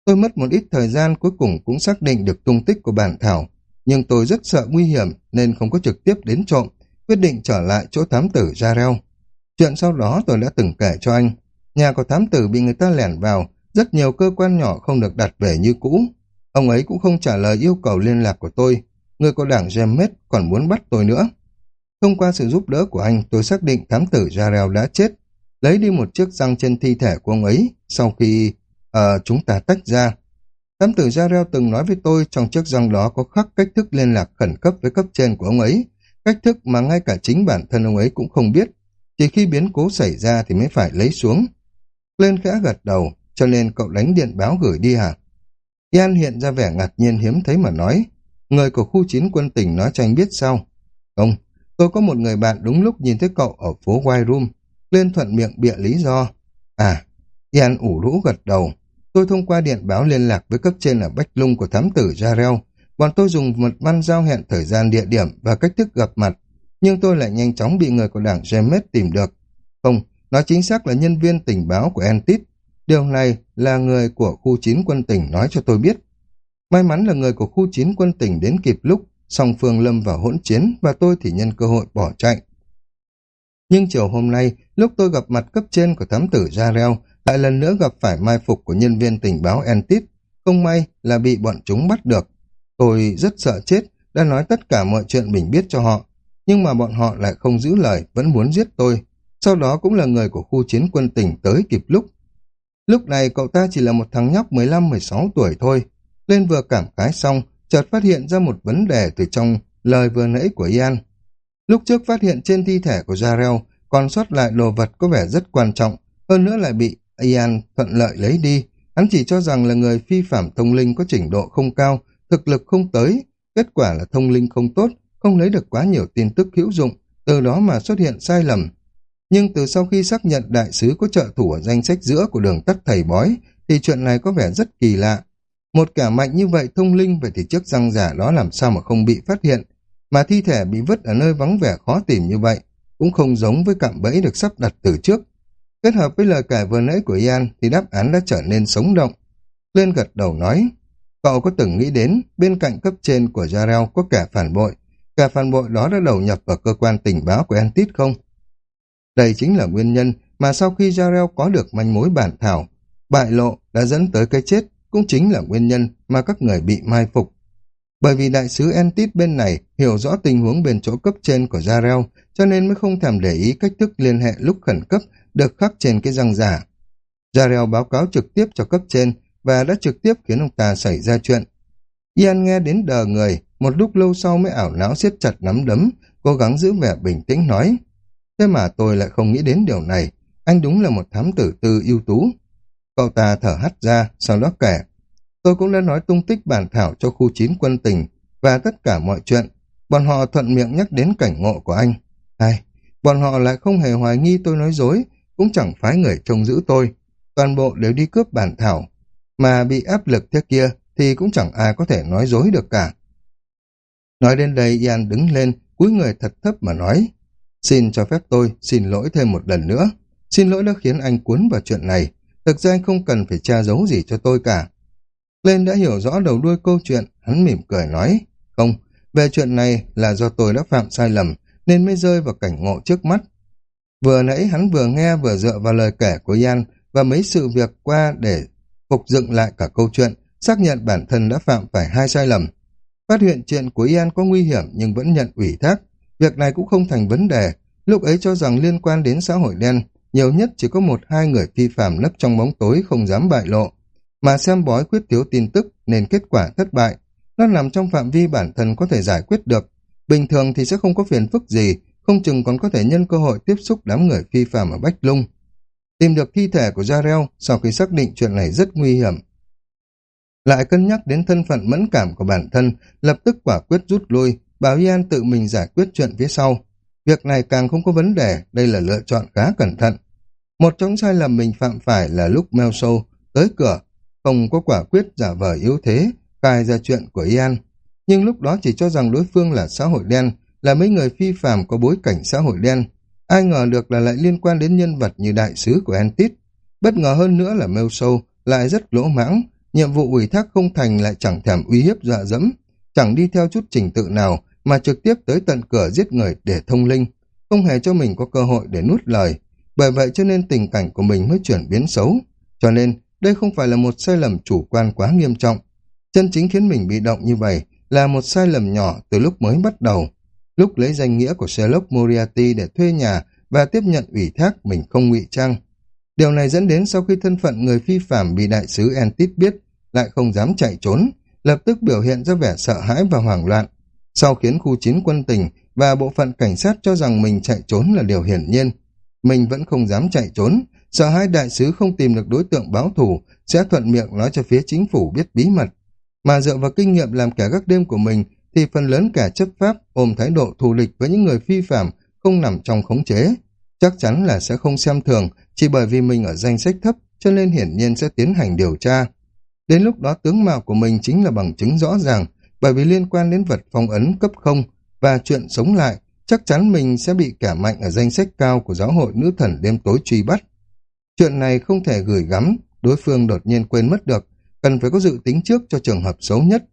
Tôi mất một ít thời gian cuối cùng cũng xác định được tung tích của bản thảo, nhưng tôi rất sợ nguy hiểm nên không có trực tiếp đến trộm, quyết định trở lại chỗ thám tử Jarrell. Chuyện sau đó tôi đã từng kể cho anh. Nhà của thám tử bị người ta lẻn vào, rất nhiều cơ quan nhỏ không được đặt về như cũ. Ông ấy cũng không trả lời yêu cầu liên lạc của tôi. Người có đảng gemet còn muốn bắt tôi nữa. Thông qua sự giúp đỡ của anh, tôi xác định thám tử Jarrell đã chết, lấy đi một chiếc răng trên thi thể của ông ấy sau khi uh, chúng ta tách ra. Thám tử Jarrell từng nói với tôi trong chiếc răng đó có khắc cách thức liên lạc khẩn cấp với cấp trên của ông ấy, cách thức mà ngay cả chính bản thân ông ấy cũng không biết, chỉ khi biến cố xảy ra thì mới phải lấy xuống. Lên khẽ gật đầu, cho nên cậu đánh điện báo gửi đi hả? Ian hiện ra vẻ ngạc nhiên hiếm thấy mà nói, người của khu chín quân tỉnh nói cho anh biết sao? Không, Tôi có một người bạn đúng lúc nhìn thấy cậu ở phố White Room, lên thuận miệng bịa lý do. À, Ian ủ rũ gật đầu. Tôi thông qua điện báo liên lạc với cấp trên ở Bách Lung của thám tử Jarrell. Bọn tôi dùng mật văn giao hẹn thời gian địa điểm và cách thức gặp mặt, nhưng tôi lại nhanh chóng bị người của đảng James tìm được. Không, nó chính xác là nhân viên tình báo của Entit. Điều này là người của khu 9 quân tỉnh nói cho tôi biết. May mắn là người của khu 9 quân tỉnh đến kịp lúc, song phương lâm vào hỗn chiến và tôi thì nhân cơ hội bỏ chạy. Nhưng chiều hôm nay, lúc tôi gặp mặt cấp trên của thám tử Jarrell, lại lần nữa gặp phải mai phục của nhân viên tình báo Entit. Không may là bị bọn chúng bắt được. Tôi rất sợ chết, đã nói tất cả mọi chuyện mình biết cho họ, nhưng mà bọn họ lại không giữ lời, vẫn muốn giết tôi. Sau đó cũng là người của khu chiến quân tỉnh tới kịp lúc. Lúc này cậu ta chỉ là một thằng nhóc 15-16 tuổi thôi. Lên vừa cảm khái xong, chợt phát hiện ra một vấn đề từ trong lời vừa nãy của Ian. Lúc trước phát hiện trên thi thể của Jarrell còn sót lại đồ vật có vẻ rất quan trọng, hơn nữa lại bị Ian thuận lợi lấy đi. Hắn chỉ cho rằng là người phi phạm thông linh có trình độ không cao, thực lực không tới, kết quả là thông linh không tốt, không lấy được quá nhiều tin tức hữu dụng, từ đó mà xuất hiện sai lầm. Nhưng từ sau khi xác nhận đại sứ có trợ thủ ở danh sách giữa của đường tắt thầy bói, thì chuyện này có vẻ rất kỳ lạ. Một kẻ mạnh như vậy thông linh vậy thì chiếc răng giả đó làm sao mà không bị phát hiện, mà thi thể bị vứt ở nơi vắng vẻ khó tìm như vậy, cũng không giống với cạm bẫy được sắp đặt từ trước. Kết hợp với lời kể vừa nãy của Ian thì đáp án đã trở nên sống động. Lên gật đầu nói, cậu có từng nghĩ đến bên cạnh cấp trên của Jarrell có kẻ phản bội, kẻ phản bội đó đã đầu nhập vào cơ quan tình báo của Entit không? Đây chính là nguyên nhân mà sau khi Jarrell có được manh mối bản thảo, bại lộ đã dẫn tới cái chết cũng chính là nguyên nhân mà các người bị mai phục. Bởi vì đại sứ Entit bên này hiểu rõ tình huống bên chỗ cấp trên của Jarrell cho nên mới không thèm để ý cách thức liên hệ lúc khẩn cấp được khắc trên cái răng giả. Jarrell báo cáo trực tiếp cho cấp trên và đã trực tiếp khiến ông ta xảy ra chuyện. Ian nghe đến đờ người, một lúc lâu sau mới ảo não siết chặt nắm đấm, cố gắng giữ vẻ bình tĩnh nói. Thế mà tôi lại không nghĩ đến điều này, anh đúng là một thám tử tư ưu tú. Cậu ta thở hắt ra, sau đó kể. Tôi cũng đã nói tung tích bản thảo cho khu chín quân tình và tất cả mọi chuyện. Bọn họ thuận miệng nhắc đến cảnh ngộ của anh. Ai, bọn họ lại không hề hoài nghi tôi nói dối, cũng chẳng phái người trông giữ tôi. Toàn bộ đều đi cướp bản thảo. Mà bị áp lực thế kia thì cũng chẳng ai có thể nói dối được cả. Nói đến đây Ian đứng lên, cúi người thật thấp mà nói. Xin cho phép tôi xin lỗi thêm một lần nữa. Xin lỗi đã khiến anh cuốn vào chuyện này. Thực ra anh không cần phải tra giấu gì cho tôi cả. Lên đã hiểu rõ đầu đuôi câu chuyện, hắn mỉm cười nói. Không, về chuyện này là do tôi đã phạm sai lầm, nên mới rơi vào cảnh ngộ trước mắt. Vừa nãy hắn vừa nghe vừa dựa vào lời kể của Yan và mấy sự việc qua để phục dựng lại cả câu chuyện, xác nhận bản thân đã phạm phải hai sai lầm. Phát hiện chuyện của Yan có nguy hiểm nhưng vẫn nhận ủy thác. Việc này cũng không thành vấn đề, lúc ấy cho rằng liên quan đến xã hội đen, nhiều nhất chỉ có một hai người phi phạm nấp trong bóng tối không dám bại lộ. Mà xem bói quyết thiếu tin tức nên kết quả thất bại. Nó nằm trong phạm vi bản thân có thể giải quyết được. Bình thường thì sẽ không có phiền phức gì, không chừng còn có thể nhân cơ hội tiếp xúc đám người phi phạm ở Bách Lung. Tìm được thi thể của Jarrell sau khi xác định chuyện này rất nguy hiểm. Lại cân nhắc đến thân phận mẫn cảm của bản thân, lập tức quả quyết rút lui, bảo Ian tự mình giải quyết chuyện phía sau. Việc này càng không có vấn đề, đây là lựa chọn khá cẩn thận. Một trong sai lầm mình phạm phải là lúc Melso tới cửa, không có quả quyết giả vờ yếu thế, khai ra chuyện của Ian. Nhưng lúc đó chỉ cho rằng đối phương là xã hội đen, là mấy người phi phạm có bối cảnh xã hội đen. Ai ngờ được là lại liên quan đến nhân vật như đại sứ của Antit. Bất ngờ hơn nữa là Melso lại rất lỗ mãng, nhiệm vụ ủy thác không thành lại chẳng thèm uy hiếp dọa dẫm, chẳng đi theo chút trình tự nào mà trực tiếp tới tận cửa giết người để thông linh, không hề cho mình có cơ hội để nuốt lời. Bởi vậy cho nên tình cảnh của mình mới chuyển biến xấu. Cho nên đây không phải là một sai lầm chủ quan quá nghiêm trọng. Chân chính khiến mình bị động như vậy là một sai lầm nhỏ từ lúc mới bắt đầu. Lúc lấy danh nghĩa của Sherlock Moriarty để thuê nhà và tiếp nhận ủy thác mình không ngụy trang. Điều này dẫn đến sau khi thân phận người phi phạm bị đại sứ Entit biết, lại không dám chạy trốn, lập tức biểu hiện ra vẻ sợ hãi và hoảng loạn. Sau khiến khu chiến quân tình và bộ phận cảnh sát cho rằng mình chạy trốn là điều hiển nhiên. Mình vẫn không dám chạy trốn, sợ hai đại sứ không tìm được đối tượng báo thù sẽ thuận miệng nói cho phía chính phủ biết bí mật. Mà dựa vào kinh nghiệm làm kẻ gác đêm của mình thì phần lớn kẻ chấp pháp ôm thái độ thù địch với những người phi phạm không nằm trong khống chế. Chắc chắn là sẽ không xem thường chỉ bởi vì mình ở danh sách thấp cho nên hiển nhiên sẽ tiến hành điều tra. Đến lúc đó tướng mạo của mình chính là bằng chứng rõ ràng bởi vì liên quan đến vật phong ấn cấp không và chuyện sống lại chắc chắn mình sẽ bị kẻ mạnh ở danh sách cao của giáo hội nữ thần đêm tối truy bắt. Chuyện này không thể gửi gắm, đối phương đột nhiên quên mất được, cần phải có dự tính trước cho trường hợp xấu nhất.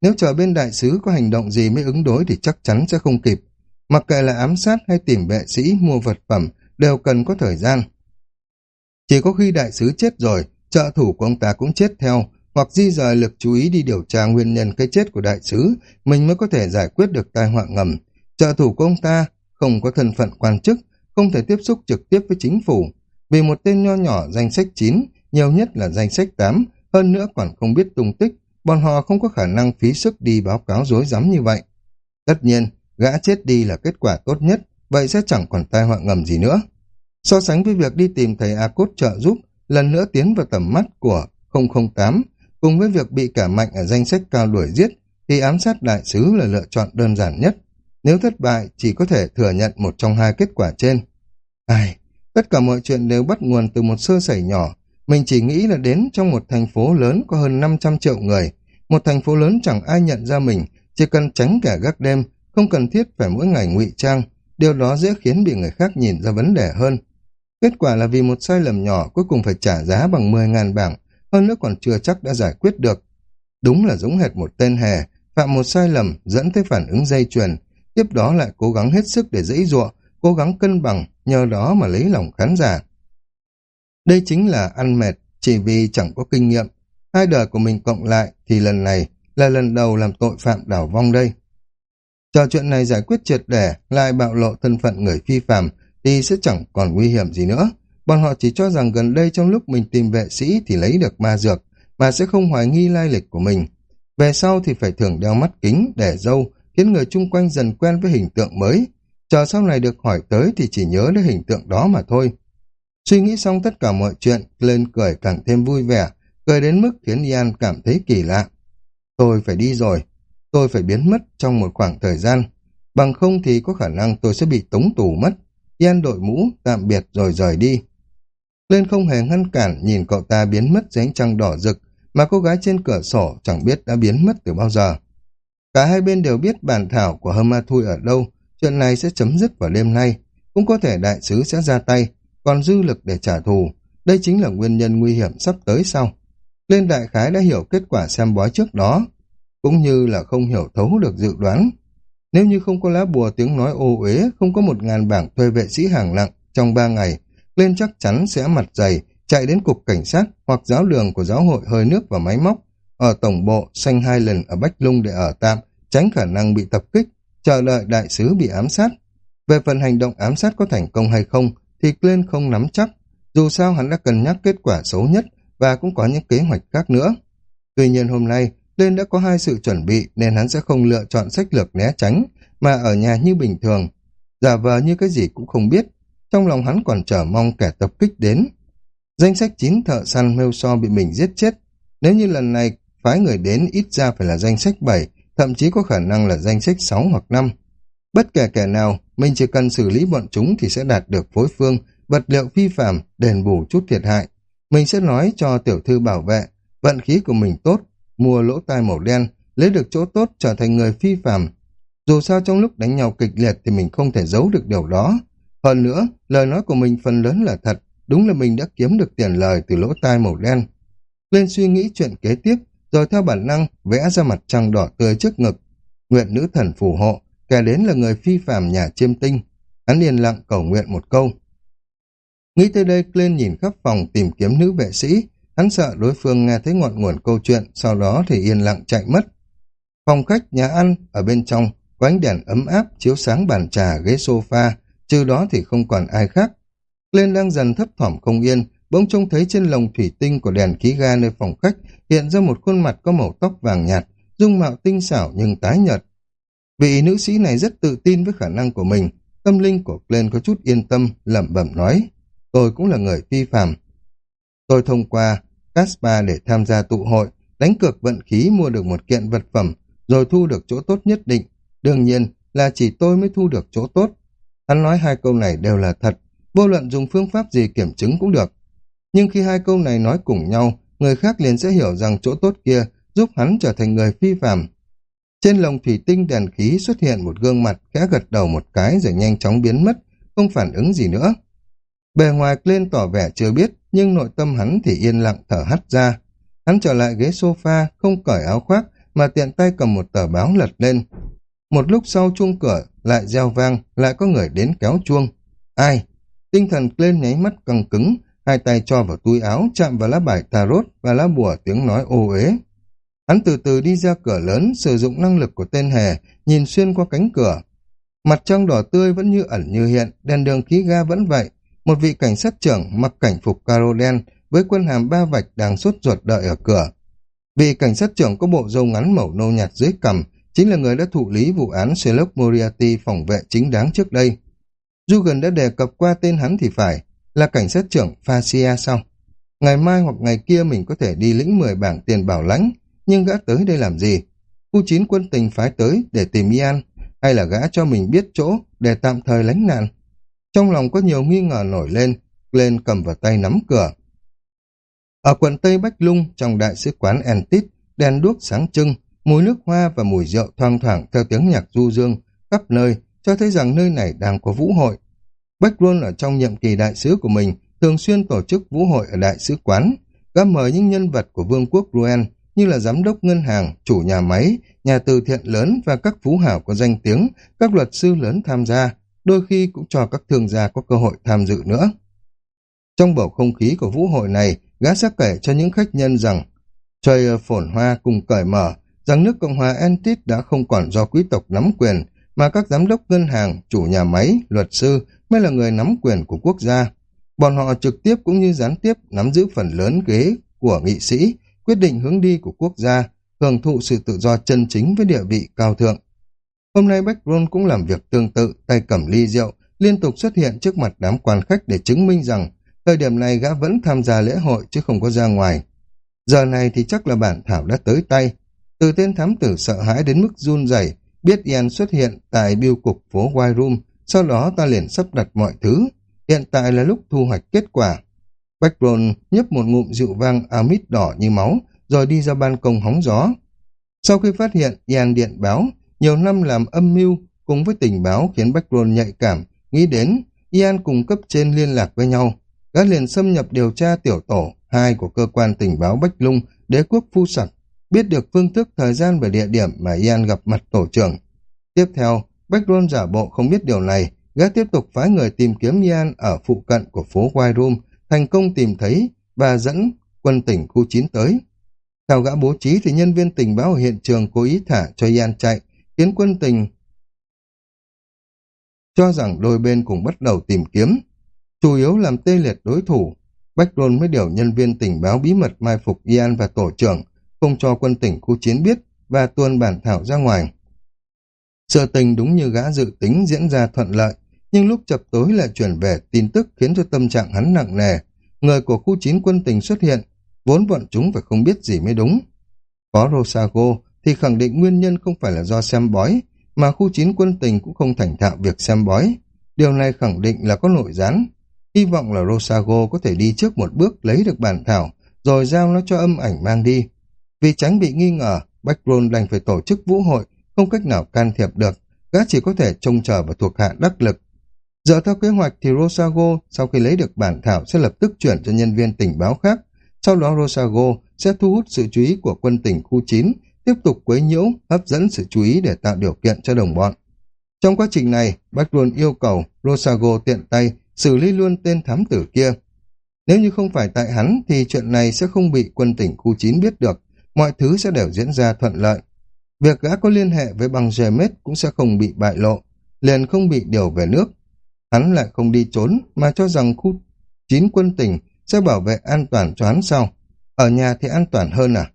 Nếu chờ bên đại sứ có hành động gì mới ứng đối thì chắc chắn sẽ không kịp. Mặc kệ là ám sát hay tìm vệ sĩ mua vật phẩm đều cần có thời gian. Chỉ có khi đại sứ chết rồi, trợ thủ của ông ta cũng chết theo, hoặc di rời lực chú ý đi điều tra nguyên nhân cái chết của đại sứ, mình mới có thể giải quyết được tai họa ngầm. Trợ thủ của ông ta không có thân phận quan chức, không thể tiếp xúc trực tiếp với chính phủ. Vì một tên nho nhỏ danh sách 9, nhiều nhất là danh sách 8, hơn nữa còn không biết tung tích, bọn họ không có khả năng phí sức đi báo cáo dối rắm như vậy. Tất nhiên, gã chết đi là kết quả tốt nhất, vậy sẽ chẳng còn tai họa ngầm gì nữa. So sánh với việc đi tìm thầy A Cốt trợ giúp, lần nữa tiến vào tầm mắt của 008, cùng với việc bị cả mạnh ở danh sách cao đuổi giết, thì ám sát đại sứ là lựa chọn đơn giản nhất. Nếu thất bại, chỉ có thể thừa nhận một trong hai kết quả trên. Ai, tất cả mọi chuyện đều bắt nguồn từ một sơ sẩy nhỏ. Mình chỉ nghĩ là đến trong một thành phố lớn có hơn 500 triệu người. Một thành phố lớn chẳng ai nhận ra mình, chỉ cần tránh kẻ gác đêm, không cần thiết phải mỗi ngày ngụy trang. Điều đó dễ khiến bị người khác nhìn ra vấn đề hơn. Kết quả là vì một sai lầm nhỏ cuối cùng phải trả giá bằng 10.000 bảng, hơn nữa còn chưa chắc đã giải quyết được. Đúng là giống hệt một tên hề, phạm một sai lầm dẫn tới phản ứng dây chuyền, tiếp đó lại cố gắng hết sức để dễ dụa, cố gắng cân bằng, nhờ đó mà lấy lòng khán giả. Đây chính là ăn mệt, chỉ vì chẳng có kinh nghiệm. Hai đời của mình cộng lại thì lần này là lần đầu làm tội phạm đảo vong đây. Trò chuyện này giải quyết triệt để, lại bạo lộ thân phận người phi phạm thì sẽ chẳng còn nguy hiểm gì nữa. Bọn họ chỉ cho rằng gần đây trong lúc mình tìm vệ sĩ thì lấy được ma dược, mà sẽ không hoài nghi lai lịch của mình. Về sau thì phải thường đeo mắt kính, để dâu, khiến người chung quanh dần quen với hình tượng mới. Chờ sau này được hỏi tới thì chỉ nhớ đến hình tượng đó mà thôi. Suy nghĩ xong tất cả mọi chuyện, lên cười càng thêm vui vẻ, cười đến mức khiến Ian cảm thấy kỳ lạ. Tôi phải đi rồi, tôi phải biến mất trong một khoảng thời gian, bằng không thì có khả năng tôi sẽ bị tống tù mất. Ian đội mũ, tạm biệt rồi rời đi. Lên không hề ngăn cản nhìn cậu ta biến mất dưới ánh trăng đỏ rực, mà cô gái trên cửa sổ chẳng biết đã biến mất từ bao giờ. Cả hai bên đều biết bản thảo của Hama Thui ở đâu, chuyện này sẽ chấm dứt vào đêm nay. Cũng có thể đại sứ sẽ ra tay, còn dư lực để trả thù. Đây chính là nguyên nhân nguy hiểm sắp tới sau. Lên đại khái đã hiểu kết quả xem bói trước đó, cũng như là không hiểu thấu được dự đoán. Nếu như không có lá bùa tiếng nói ô uế, không có một ngàn bảng thuê vệ sĩ hàng nặng trong ba ngày, lên chắc chắn sẽ mặt dày, chạy đến cục cảnh sát hoặc giáo đường của giáo hội hơi nước và máy móc, ở tổng bộ xanh hai lần ở Bách Lung để ở tạm, tránh khả năng bị tập kích, chờ đợi đại sứ bị ám sát. Về phần hành động ám sát có thành công hay không, thì Glenn không nắm chắc, dù sao hắn đã cân nhắc kết quả xấu nhất và cũng có những kế hoạch khác nữa. Tuy nhiên hôm nay, Glenn đã có hai sự chuẩn bị nên hắn sẽ không lựa chọn sách lược né tránh, mà ở nhà như bình thường, giả vờ như cái gì cũng không biết, trong lòng hắn còn chờ mong kẻ tập kích đến. Danh sách chín thợ săn mêu so bị mình giết chết. Nếu như lần này phái người đến ít ra phải là danh sách 7, thậm chí có khả năng là danh sách 6 hoặc 5. Bất kể kẻ nào, mình chỉ cần xử lý bọn chúng thì sẽ đạt được phối phương, vật liệu phi phạm, đền bù chút thiệt hại. Mình sẽ nói cho tiểu thư bảo vệ, vận khí của mình tốt, mua lỗ tai màu đen, lấy được chỗ tốt trở thành người phi phạm. Dù sao trong lúc đánh nhau kịch liệt thì mình không thể giấu được điều đó. Hơn nữa, lời nói của mình phần lớn là thật, đúng là mình đã kiếm được tiền lời từ lỗ tai màu đen. Lên suy nghĩ chuyện kế tiếp, rồi theo bản năng vẽ ra mặt trăng đỏ tươi trước ngực. Nguyện nữ thần phù hộ, kẻ đến là người phi phàm nhà chiêm tinh. Hắn yên lặng cầu nguyện một câu. Nghĩ tới đây, lên nhìn khắp phòng tìm kiếm nữ vệ sĩ. Hắn sợ đối phương nghe thấy ngọn nguồn câu chuyện, sau đó thì yên lặng chạy mất. Phòng khách, nhà ăn, ở bên trong, có ánh đèn ấm áp chiếu sáng bàn trà, ghế sofa, trừ đó thì không còn ai khác. Lên đang dần thấp thỏm không yên, bỗng trông thấy trên lồng thủy tinh của đèn khí ga nơi phòng khách hiện ra một khuôn mặt có màu tóc vàng nhạt, dung mạo tinh xảo nhưng tái nhợt. Vị nữ sĩ này rất tự tin với khả năng của mình, tâm linh của Glenn có chút yên tâm, lẩm bẩm nói, tôi cũng là người phi phàm. Tôi thông qua Caspar để tham gia tụ hội, đánh cược vận khí mua được một kiện vật phẩm, rồi thu được chỗ tốt nhất định. Đương nhiên là chỉ tôi mới thu được chỗ tốt. Hắn nói hai câu này đều là thật, vô luận dùng phương pháp gì kiểm chứng cũng được. Nhưng khi hai câu này nói cùng nhau, người khác liền sẽ hiểu rằng chỗ tốt kia giúp hắn trở thành người phi phạm. Trên lồng thủy tinh đèn khí xuất hiện một gương mặt khẽ gật đầu một cái rồi nhanh chóng biến mất, không phản ứng gì nữa. Bề ngoài lên tỏ vẻ chưa biết, nhưng nội tâm hắn thì yên lặng thở hắt ra. Hắn trở lại ghế sofa, không cởi áo khoác, mà tiện tay cầm một tờ báo lật lên. Một lúc sau chuông cửa lại reo vang, lại có người đến kéo chuông. Ai? Tinh thần lên nháy mắt căng cứng, hai tay cho vào túi áo, chạm vào lá bài tarot và lá bùa tiếng nói ô uế. Hắn từ từ đi ra cửa lớn, sử dụng năng lực của tên hề, nhìn xuyên qua cánh cửa. Mặt trăng đỏ tươi vẫn như ẩn như hiện, đèn đường khí ga vẫn vậy. Một vị cảnh sát trưởng mặc cảnh phục caro đen với quân hàm ba vạch đang sốt ruột đợi ở cửa. Vị cảnh sát trưởng có bộ râu ngắn màu nâu nhạt dưới cằm, chính là người đã thụ lý vụ án Sherlock Moriarty phòng vệ chính đáng trước đây. Dugan đã đề cập qua tên hắn thì phải, là cảnh sát trưởng Facia sau. Ngày mai hoặc ngày kia mình có thể đi lĩnh 10 bảng tiền bảo lãnh, nhưng gã tới đây làm gì? Khu chín quân tình phái tới để tìm Ian, hay là gã cho mình biết chỗ để tạm thời lánh nạn? Trong lòng có nhiều nghi ngờ nổi lên, lên cầm vào tay nắm cửa. Ở quận Tây Bách Lung, trong đại sứ quán Entit, đèn đuốc sáng trưng, mùi nước hoa và mùi rượu thoang thoảng theo tiếng nhạc du dương, khắp nơi, cho thấy rằng nơi này đang có vũ hội. Bách luôn ở trong nhiệm kỳ đại sứ của mình, thường xuyên tổ chức vũ hội ở đại sứ quán, gã mời những nhân vật của vương quốc Ruen như là giám đốc ngân hàng, chủ nhà máy, nhà từ thiện lớn và các phú hảo có danh tiếng, các luật sư lớn tham gia, đôi khi cũng cho các thương gia có cơ hội tham dự nữa. Trong bầu không khí của vũ hội này, gã sẽ kể cho những khách nhân rằng trời phồn hoa cùng cởi mở, rằng nước Cộng hòa Antit đã không còn do quý tộc nắm quyền, mà các giám đốc ngân hàng, chủ nhà máy, luật sư mới là người nắm quyền của quốc gia. Bọn họ trực tiếp cũng như gián tiếp nắm giữ phần lớn ghế của nghị sĩ, quyết định hướng đi của quốc gia, hưởng thụ sự tự do chân chính với địa vị cao thượng. Hôm nay Bách Ron cũng làm việc tương tự, tay cầm ly rượu, liên tục xuất hiện trước mặt đám quan khách để chứng minh rằng thời điểm này gã vẫn tham gia lễ hội chứ không có ra ngoài. Giờ này thì chắc là bản thảo đã tới tay. Từ tên thám tử sợ hãi đến mức run rẩy biết Ian xuất hiện tại biêu cục phố White Room, sau đó ta liền sắp đặt mọi thứ. Hiện tại là lúc thu hoạch kết quả. Bách nhấp một ngụm rượu vang amid đỏ như máu, rồi đi ra ban công hóng gió. Sau khi phát hiện Ian điện báo, nhiều năm làm âm mưu cùng với tình báo khiến Bách nhạy cảm, nghĩ đến Ian cùng cấp trên liên lạc với nhau. Gã liền xâm nhập điều tra tiểu tổ hai của cơ quan tình báo Bách Lung, đế quốc phu sặc, biết được phương thức, thời gian và địa điểm mà Ian gặp mặt tổ trưởng. Tiếp theo, Bách giả bộ không biết điều này, gã tiếp tục phái người tìm kiếm Ian ở phụ cận của phố White Room, thành công tìm thấy và dẫn quân tỉnh khu 9 tới. Theo gã bố trí thì nhân viên tình báo ở hiện trường cố ý thả cho Ian chạy, khiến quân tình cho rằng đôi bên cùng bắt đầu tìm kiếm. Chủ yếu làm tê liệt đối thủ, Bách Rôn mới điều nhân viên tình báo bí mật mai phục Ian và tổ trưởng, không cho quân tỉnh khu chiến biết và tuôn bản thảo ra ngoài. Sự tình đúng như gã dự tính diễn ra thuận lợi, nhưng lúc chập tối lại chuyển về tin tức khiến cho tâm trạng hắn nặng nề. Người của khu chín quân tình xuất hiện, vốn bọn chúng phải không biết gì mới đúng. Có Rosago thì khẳng định nguyên nhân không phải là do xem bói, mà khu chín quân tình cũng không thành thạo việc xem bói. Điều này khẳng định là có nội gián. Hy vọng là Rosago có thể đi trước một bước lấy được bản thảo, rồi giao nó cho âm ảnh mang đi. Vì tránh bị nghi ngờ, Backroll đành phải tổ chức vũ hội, không cách nào can thiệp được, gã chỉ có thể trông chờ và thuộc hạ đắc lực. Dựa theo kế hoạch thì Rosago sau khi lấy được bản thảo sẽ lập tức chuyển cho nhân viên tình báo khác, sau đó Rosago sẽ thu hút sự chú ý của quân tỉnh khu 9, tiếp tục quấy nhiễu, hấp dẫn sự chú ý để tạo điều kiện cho đồng bọn. Trong quá trình này, Backroll yêu cầu Rosago tiện tay xử lý luôn tên thám tử kia. Nếu như không phải tại hắn thì chuyện này sẽ không bị quân tỉnh khu 9 biết được, mọi thứ sẽ đều diễn ra thuận lợi. Việc gã có liên hệ với băng Jemet cũng sẽ không bị bại lộ, liền không bị điều về nước. Hắn lại không đi trốn mà cho rằng khu chín quân tỉnh sẽ bảo vệ an toàn cho hắn sau. Ở nhà thì an toàn hơn à?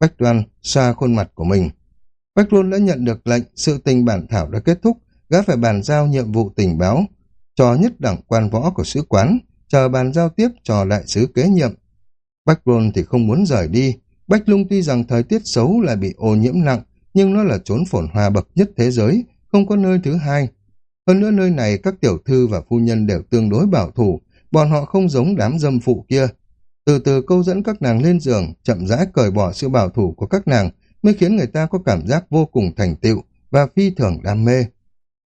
Bách Đoan xoa khuôn mặt của mình. Bách Luân đã nhận được lệnh sự tình bản thảo đã kết thúc, gã phải bàn giao nhiệm vụ tình báo cho nhất đẳng quan võ của sứ quán, chờ bàn giao tiếp cho đại sứ kế nhiệm. Bách Luân thì không muốn rời đi. Bách Lung tuy rằng thời tiết xấu lại bị ô nhiễm nặng, nhưng nó là chốn phồn hoa bậc nhất thế giới, không có nơi thứ hai. Hơn nữa nơi này các tiểu thư và phu nhân đều tương đối bảo thủ, bọn họ không giống đám dâm phụ kia. Từ từ câu dẫn các nàng lên giường, chậm rãi cởi bỏ sự bảo thủ của các nàng mới khiến người ta có cảm giác vô cùng thành tựu và phi thường đam mê.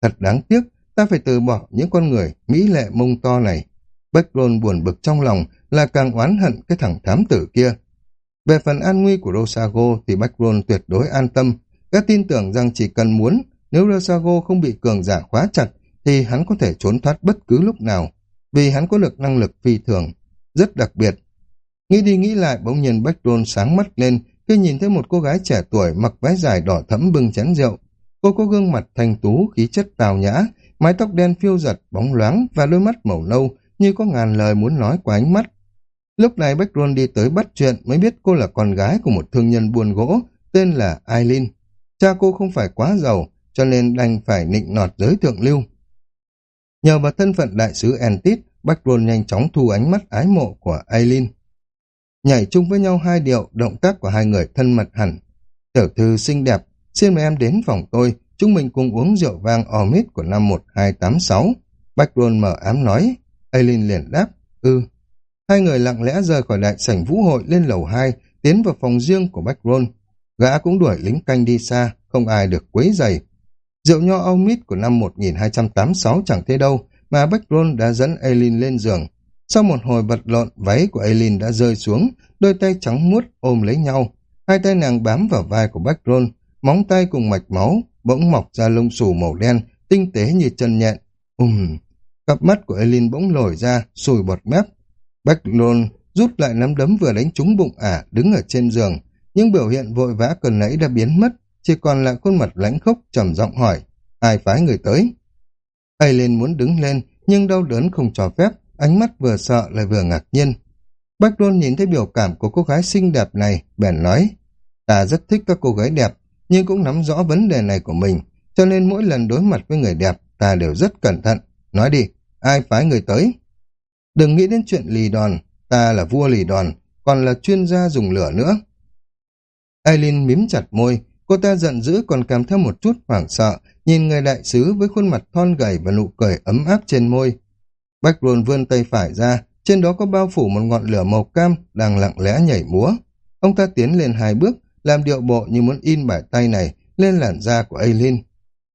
Thật đáng tiếc, ta phải từ bỏ những con người mỹ lệ mông to này. Bách Rôn buồn bực trong lòng là càng oán hận cái thằng thám tử kia. Về phần an nguy của Rosago thì Bách Rôn tuyệt đối an tâm. Các tin tưởng rằng chỉ cần muốn, nếu Rosago không bị cường giả khóa chặt, thì hắn có thể trốn thoát bất cứ lúc nào, vì hắn có được năng lực phi thường. rất đặc biệt. Nghĩ đi nghĩ lại bỗng nhiên Bách sáng mắt lên khi nhìn thấy một cô gái trẻ tuổi mặc váy dài đỏ thẫm bưng chén rượu. Cô có gương mặt thanh tú, khí chất tào nhã, mái tóc đen phiêu giật, bóng loáng và đôi mắt màu nâu như có ngàn lời muốn nói qua ánh mắt. Lúc này Bách Đôn đi tới bắt chuyện mới biết cô là con gái của một thương nhân buôn gỗ tên là Aileen. Cha cô không phải quá giàu, cho nên đành phải nịnh nọt giới thượng lưu. Nhờ vào thân phận đại sứ Entit, Bách Rôn nhanh chóng thu ánh mắt ái mộ của Aileen. Nhảy chung với nhau hai điệu, động tác của hai người thân mật hẳn. Tiểu thư xinh đẹp, xin mời em đến phòng tôi, chúng mình cùng uống rượu vang Omid của năm 1286. Bách Rôn mở ám nói, Aileen liền đáp, ư. Hai người lặng lẽ rời khỏi đại sảnh vũ hội lên lầu 2, tiến vào phòng riêng của Bách Rôn. Gã cũng đuổi lính canh đi xa, không ai được quấy giày. Rượu nho Omid của năm 1286 chẳng thế đâu, mà Backrol đã dẫn Aileen lên giường. Sau một hồi bật lộn, váy của Aileen đã rơi xuống, đôi tay trắng muốt ôm lấy nhau. Hai tay nàng bám vào vai của Backrol, móng tay cùng mạch máu, bỗng mọc ra lông xù màu đen, tinh tế như chân nhện. Ùm! Cặp mắt của Aileen bỗng lồi ra, sùi bọt mép. Backrol rút lại nắm đấm vừa đánh trúng bụng ả, đứng ở trên giường. Nhưng biểu hiện vội vã cần nãy đã biến mất, chỉ còn lại khuôn mặt lãnh khốc trầm giọng hỏi, ai phái người tới? Ai lên muốn đứng lên, nhưng đau đớn không cho phép, ánh mắt vừa sợ lại vừa ngạc nhiên. Bách Đôn nhìn thấy biểu cảm của cô gái xinh đẹp này, bèn nói, ta rất thích các cô gái đẹp, nhưng cũng nắm rõ vấn đề này của mình, cho nên mỗi lần đối mặt với người đẹp, ta đều rất cẩn thận. Nói đi, ai phái người tới? Đừng nghĩ đến chuyện lì đòn, ta là vua lì đòn, còn là chuyên gia dùng lửa nữa. Aileen mím chặt môi, Cô ta giận dữ còn cảm theo một chút hoảng sợ, nhìn người đại sứ với khuôn mặt thon gầy và nụ cười ấm áp trên môi. Bách Rôn vươn tay phải ra, trên đó có bao phủ một ngọn lửa màu cam đang lặng lẽ nhảy múa. Ông ta tiến lên hai bước, làm điệu bộ như muốn in bài tay này lên làn da của Aileen.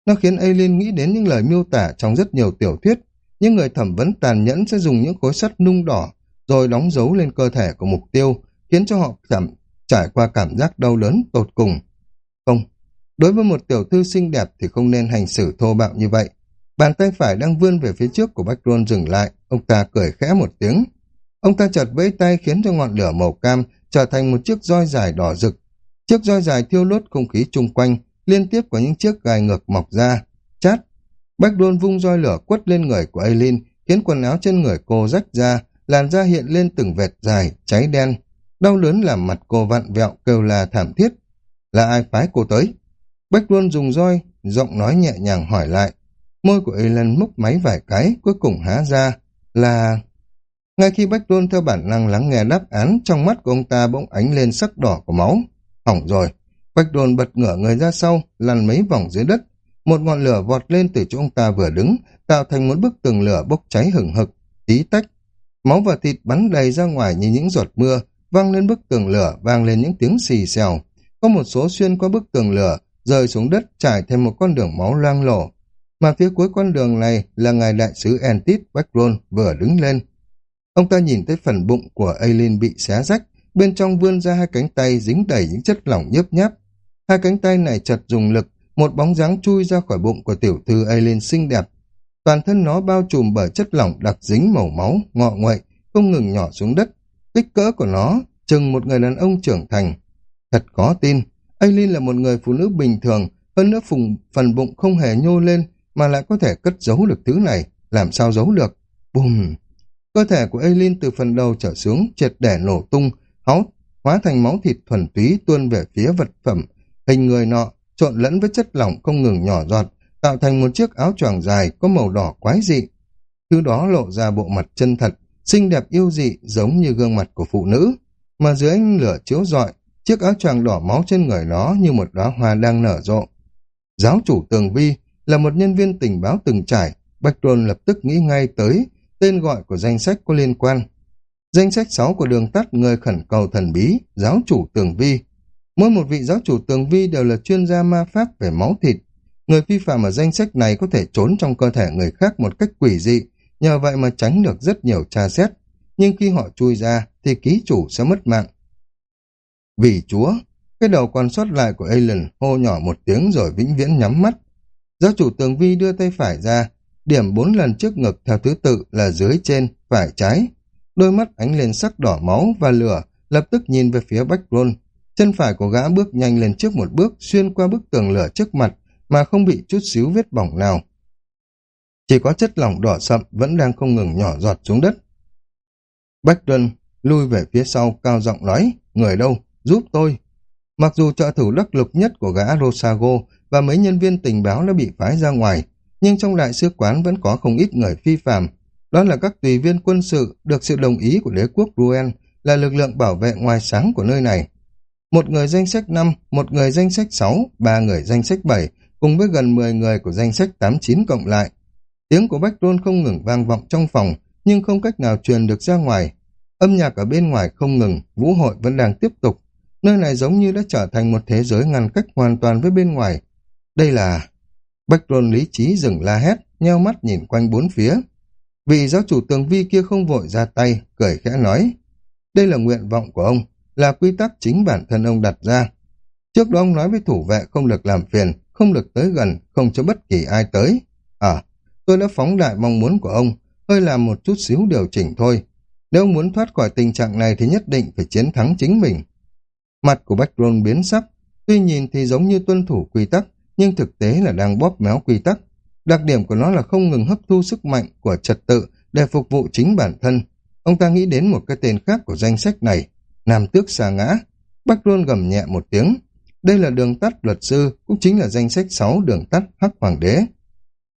Nó khiến Aileen nghĩ đến những lời miêu tả trong rất nhiều tiểu thuyết. Những người thẩm vấn tàn nhẫn sẽ dùng những khối sắt nung đỏ rồi đóng dấu lên cơ thể của mục tiêu, khiến cho họ cảm trải qua cảm giác đau đớn tột cùng. Không, đối với một tiểu thư xinh đẹp thì không nên hành xử thô bạo như vậy. Bàn tay phải đang vươn về phía trước của Bách dừng lại, ông ta cười khẽ một tiếng. Ông ta chợt vẫy tay khiến cho ngọn lửa màu cam trở thành một chiếc roi dài đỏ rực. Chiếc roi dài thiêu lốt không khí chung quanh, liên tiếp có những chiếc gai ngược mọc ra. Chát! Bách đôn vung roi lửa quất lên người của Aileen, khiến quần áo trên người cô rách ra, làn da hiện lên từng vệt dài, cháy đen. Đau lớn làm mặt cô vặn vẹo kêu là thảm thiết. Là ai phái cô tới? Bách đôn dùng roi, giọng nói nhẹ nhàng hỏi lại. Môi của Aileen múc máy vài cái, cuối cùng há ra. Là... Ngay khi Bách đôn theo bản năng lắng nghe đáp án, trong mắt của ông ta bỗng ánh lên sắc đỏ của máu. Hỏng rồi. Bách đôn bật ngửa người ra sau, lăn mấy vòng dưới đất. Một ngọn lửa vọt lên từ chỗ ông ta vừa đứng, tạo thành một bức tường lửa bốc cháy hừng hực, tí tách. Máu và thịt bắn đầy ra ngoài như những giọt mưa, văng lên bức tường lửa, vang lên những tiếng xì xèo. Có một số xuyên qua bức tường lửa, rơi xuống đất trải thêm một con đường máu loang lổ. Mà phía cuối con đường này là ngài đại sứ Entit Backroll vừa đứng lên. Ông ta nhìn thấy phần bụng của Aileen bị xé rách, bên trong vươn ra hai cánh tay dính đầy những chất lỏng nhớp nháp. Hai cánh tay này chật dùng lực, một bóng dáng chui ra khỏi bụng của tiểu thư Aileen xinh đẹp. Toàn thân nó bao trùm bởi chất lỏng đặc dính màu máu, ngọ nguậy, không ngừng nhỏ xuống đất. Kích cỡ của nó chừng một người đàn ông trưởng thành, Thật có tin, Aileen là một người phụ nữ bình thường, hơn nữa phùng phần bụng không hề nhô lên, mà lại có thể cất giấu được thứ này, làm sao giấu được. Bùm! Cơ thể của Aileen từ phần đầu trở xuống, triệt để nổ tung, háu, hóa thành máu thịt thuần túy tuôn về phía vật phẩm. Hình người nọ, trộn lẫn với chất lỏng không ngừng nhỏ giọt, tạo thành một chiếc áo choàng dài có màu đỏ quái dị. Thứ đó lộ ra bộ mặt chân thật, xinh đẹp yêu dị giống như gương mặt của phụ nữ, mà dưới ánh lửa chiếu rọi Chiếc áo choàng đỏ máu trên người nó như một đóa hoa đang nở rộ. Giáo chủ Tường Vi là một nhân viên tình báo từng trải, Bạch Tuần lập tức nghĩ ngay tới tên gọi của danh sách có liên quan. Danh sách 6 của đường tắt người khẩn cầu thần bí, giáo chủ Tường Vi. Mỗi một vị giáo chủ Tường Vi đều là chuyên gia ma pháp về máu thịt. Người phi phạm ở danh sách này có thể trốn trong cơ thể người khác một cách quỷ dị, nhờ vậy mà tránh được rất nhiều tra xét. Nhưng khi họ chui ra thì ký chủ sẽ mất mạng. Vì chúa, cái đầu còn sót lại của Alan hô nhỏ một tiếng rồi vĩnh viễn nhắm mắt. Giáo chủ tường vi đưa tay phải ra, điểm bốn lần trước ngực theo thứ tự là dưới trên, phải trái. đôi mắt ánh lên sắc đỏ máu và lửa, lập tức nhìn về phía Bách Rôn. Chân phải của gã bước nhanh lên trước một bước, xuyên qua bức tường lửa trước mặt, mà không bị chút xíu vết bỏng nào. Chỉ có chất lỏng đỏ sậm vẫn đang không ngừng nhỏ giọt xuống đất. Bách Tuân lui về phía sau cao giọng nói, người đâu, giúp tôi. Mặc dù trợ thủ đắc lực nhất của gã Rosago và mấy nhân viên tình báo đã bị phái ra ngoài, nhưng trong đại sứ quán vẫn có không ít người phi phạm. Đó là các tùy viên quân sự được sự đồng ý của đế quốc Ruen, là lực lượng bảo vệ ngoài sáng của nơi này. Một người danh sách 5, một người danh sách 6, ba người danh sách 7, cùng với gần 10 người của danh sách 89 cộng lại. Tiếng của Bách Tôn không ngừng vang vọng trong phòng, nhưng không cách nào truyền được ra ngoài. Âm nhạc ở bên ngoài không ngừng, vũ hội vẫn đang tiếp tục. Nơi này giống như đã trở thành một thế giới ngăn cách hoàn toàn với bên ngoài. Đây là... Bách Tôn lý trí dừng la hét, nheo mắt nhìn quanh bốn phía. Vị giáo chủ tường vi kia không vội ra tay, cười khẽ nói. Đây là nguyện vọng của ông, là quy tắc chính bản thân ông đặt ra. Trước đó ông nói với thủ vệ không được làm phiền, không được tới gần, không cho bất kỳ ai tới. À, tôi đã phóng đại mong muốn của ông, hơi làm một chút xíu điều chỉnh thôi. Nếu muốn thoát khỏi tình trạng này thì nhất định phải chiến thắng chính mình. Mặt của Bách Rôn biến sắc, tuy nhìn thì giống như tuân thủ quy tắc, nhưng thực tế là đang bóp méo quy tắc. Đặc điểm của nó là không ngừng hấp thu sức mạnh của trật tự để phục vụ chính bản thân. Ông ta nghĩ đến một cái tên khác của danh sách này, Nam Tước Xà Ngã. Bách Rôn gầm nhẹ một tiếng. Đây là đường tắt luật sư, cũng chính là danh sách 6 đường tắt Hắc Hoàng đế.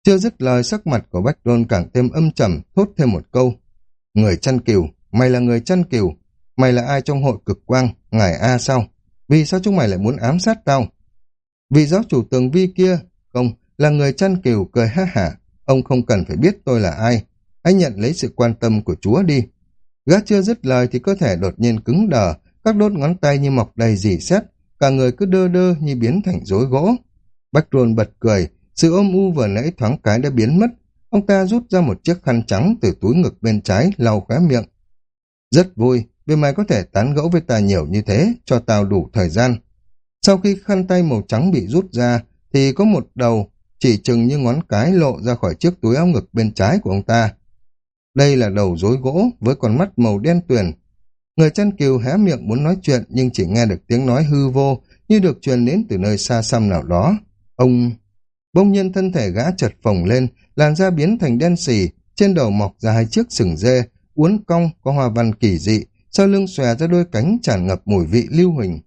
Chưa dứt lời sắc mặt của Bách Rôn càng thêm âm trầm, thốt thêm một câu. Người chăn cừu, mày là người chăn cừu, mày là ai trong hội cực quang, ngài A sao? Vì sao chúng mày lại muốn ám sát tao? Vì giáo chủ tường vi kia, không, là người chăn cừu cười ha hả, ông không cần phải biết tôi là ai, anh nhận lấy sự quan tâm của chúa đi. Gã chưa dứt lời thì cơ thể đột nhiên cứng đờ, các đốt ngón tay như mọc đầy dỉ xét, cả người cứ đơ đơ như biến thành rối gỗ. Bách Rôn bật cười, sự ôm u vừa nãy thoáng cái đã biến mất, ông ta rút ra một chiếc khăn trắng từ túi ngực bên trái lau khóe miệng. Rất vui, vì mày có thể tán gẫu với ta nhiều như thế, cho tao đủ thời gian. Sau khi khăn tay màu trắng bị rút ra, thì có một đầu chỉ chừng như ngón cái lộ ra khỏi chiếc túi áo ngực bên trái của ông ta. Đây là đầu rối gỗ với con mắt màu đen tuyền. Người chăn kiều hé miệng muốn nói chuyện nhưng chỉ nghe được tiếng nói hư vô như được truyền đến từ nơi xa xăm nào đó. Ông... Bỗng nhiên thân thể gã chật phồng lên, làn da biến thành đen xì, trên đầu mọc ra hai chiếc sừng dê, uốn cong có hoa văn kỳ dị, sau lưng xòe ra đôi cánh tràn ngập mùi vị lưu huỳnh.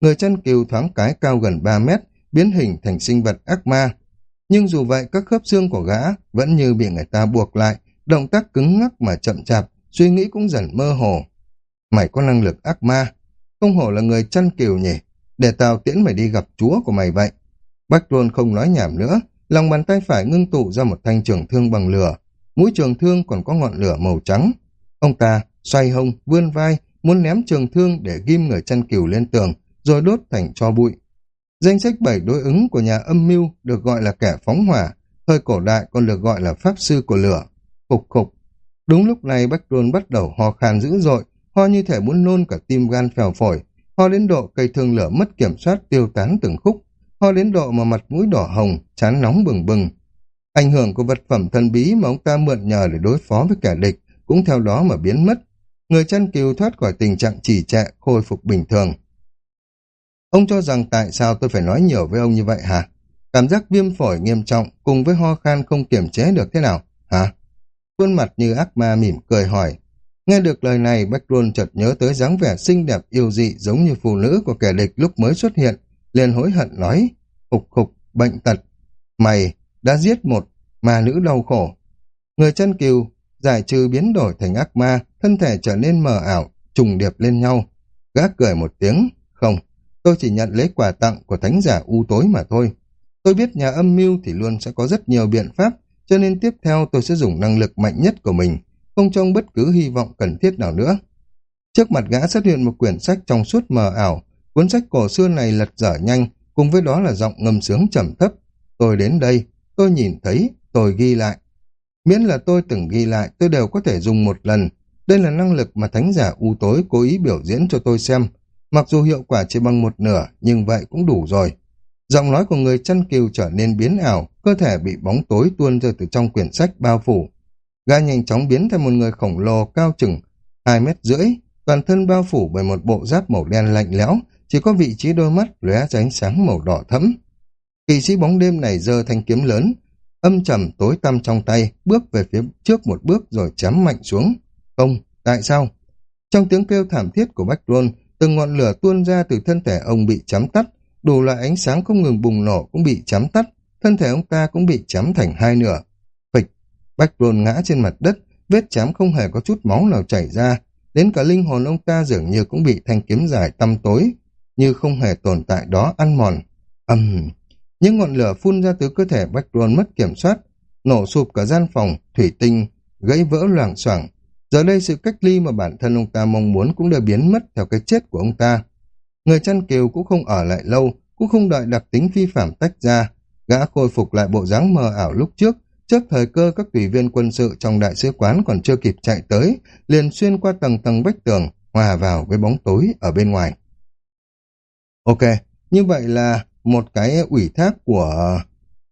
Người chăn kiều thoáng cái cao gần 3 mét, biến hình thành sinh vật ác ma. Nhưng dù vậy các khớp xương của gã vẫn như bị người ta buộc lại, động tác cứng ngắc mà chậm chạp, suy nghĩ cũng dần mơ hồ. Mày có năng lực ác ma, không hổ là người chăn kiều nhỉ, để tao tiễn mày đi gặp chúa của mày vậy. Bách luôn không nói nhảm nữa, lòng bàn tay phải ngưng tụ ra một thanh trường thương bằng lửa, mũi trường thương còn có ngọn lửa màu trắng. Ông ta xoay hông, vươn vai, muốn ném trường thương để ghim người chăn cừu lên tường, rồi đốt thành cho bụi. Danh sách bảy đối ứng của nhà âm mưu được gọi là kẻ phóng hỏa, thời cổ đại còn được gọi là pháp sư của lửa. Khục khục. Đúng lúc này Bách Rôn bắt đầu ho khan dữ dội, ho như thể muốn nôn cả tim gan phèo phổi, ho đến độ cây thương lửa mất kiểm soát tiêu tán từng khúc, ho đến độ mà mặt mũi đỏ hồng, chán nóng bừng bừng. Ảnh hưởng của vật phẩm thần bí mà ông ta mượn nhờ để đối phó với kẻ địch cũng theo đó mà biến mất. Người chăn cừu thoát khỏi tình trạng trì trệ, khôi phục bình thường. Ông cho rằng tại sao tôi phải nói nhiều với ông như vậy hả? Cảm giác viêm phổi nghiêm trọng cùng với ho khan không kiềm chế được thế nào, hả? Khuôn mặt như ác ma mỉm cười hỏi. Nghe được lời này, Bách Rôn chợt nhớ tới dáng vẻ xinh đẹp yêu dị giống như phụ nữ của kẻ địch lúc mới xuất hiện, liền hối hận nói, khục khục, bệnh tật. Mày đã giết một ma nữ đau khổ. Người chân kiều giải trừ biến đổi thành ác ma, thân thể trở nên mờ ảo, trùng điệp lên nhau. Gác cười một tiếng, không, tôi chỉ nhận lấy quà tặng của thánh giả u tối mà thôi. Tôi biết nhà âm mưu thì luôn sẽ có rất nhiều biện pháp, cho nên tiếp theo tôi sẽ dùng năng lực mạnh nhất của mình, không trong bất cứ hy vọng cần thiết nào nữa. Trước mặt gã xuất hiện một quyển sách trong suốt mờ ảo, cuốn sách cổ xưa này lật dở nhanh, cùng với đó là giọng ngâm sướng trầm thấp. Tôi đến đây, tôi nhìn thấy, tôi ghi lại. Miễn là tôi từng ghi lại, tôi đều có thể dùng một lần. Đây là năng lực mà thánh giả u tối cố ý biểu diễn cho tôi xem. Mặc dù hiệu quả chỉ bằng một nửa, nhưng vậy cũng đủ rồi. Giọng nói của người chăn kiều trở nên biến ảo, cơ thể bị bóng tối tuôn ra từ trong quyển sách bao phủ. Gã nhanh chóng biến thành một người khổng lồ cao chừng hai mét rưỡi, toàn thân bao phủ bởi một bộ giáp màu đen lạnh lẽo, chỉ có vị trí đôi mắt lóe ra ánh sáng màu đỏ thẫm. Kỵ sĩ bóng đêm này giơ thanh kiếm lớn, âm trầm tối tăm trong tay, bước về phía trước một bước rồi chém mạnh xuống. Không, tại sao? Trong tiếng kêu thảm thiết của Bách Rôn, từng ngọn lửa tuôn ra từ thân thể ông bị chấm tắt, đủ loại ánh sáng không ngừng bùng nổ cũng bị chấm tắt, thân thể ông ta cũng bị chấm thành hai nửa. Phịch, Bách Rôn ngã trên mặt đất, vết chém không hề có chút máu nào chảy ra, đến cả linh hồn ông ta dường như cũng bị thanh kiếm dài tăm tối, như không hề tồn tại đó ăn mòn. Âm, những ngọn lửa phun ra từ cơ thể Bách Rôn mất kiểm soát, nổ sụp cả gian phòng, thủy tinh, gãy vỡ loảng xoảng. Giờ đây sự cách ly mà bản thân ông ta mong muốn cũng đã biến mất theo cái chết của ông ta. Người chăn kiều cũng không ở lại lâu, cũng không đợi đặc tính phi phạm tách ra. Gã khôi phục lại bộ dáng mờ ảo lúc trước, trước thời cơ các tùy viên quân sự trong đại sứ quán còn chưa kịp chạy tới, liền xuyên qua tầng tầng vách tường, hòa vào với bóng tối ở bên ngoài. Ok, như vậy là một cái ủy thác của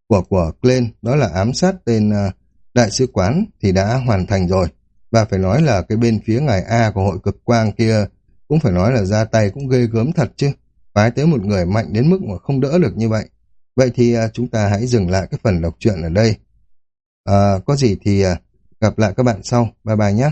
của của Glenn, đó là ám sát tên ờ, đại sứ quán thì đã hoàn thành rồi. Và phải nói là cái bên phía ngài A của hội cực quang kia cũng phải nói là ra tay cũng ghê gớm thật chứ. Phái tới một người mạnh đến mức mà không đỡ được như vậy. Vậy thì uh, chúng ta hãy dừng lại cái phần đọc truyện ở đây. Uh, có gì thì uh, gặp lại các bạn sau. Bye bye nhé.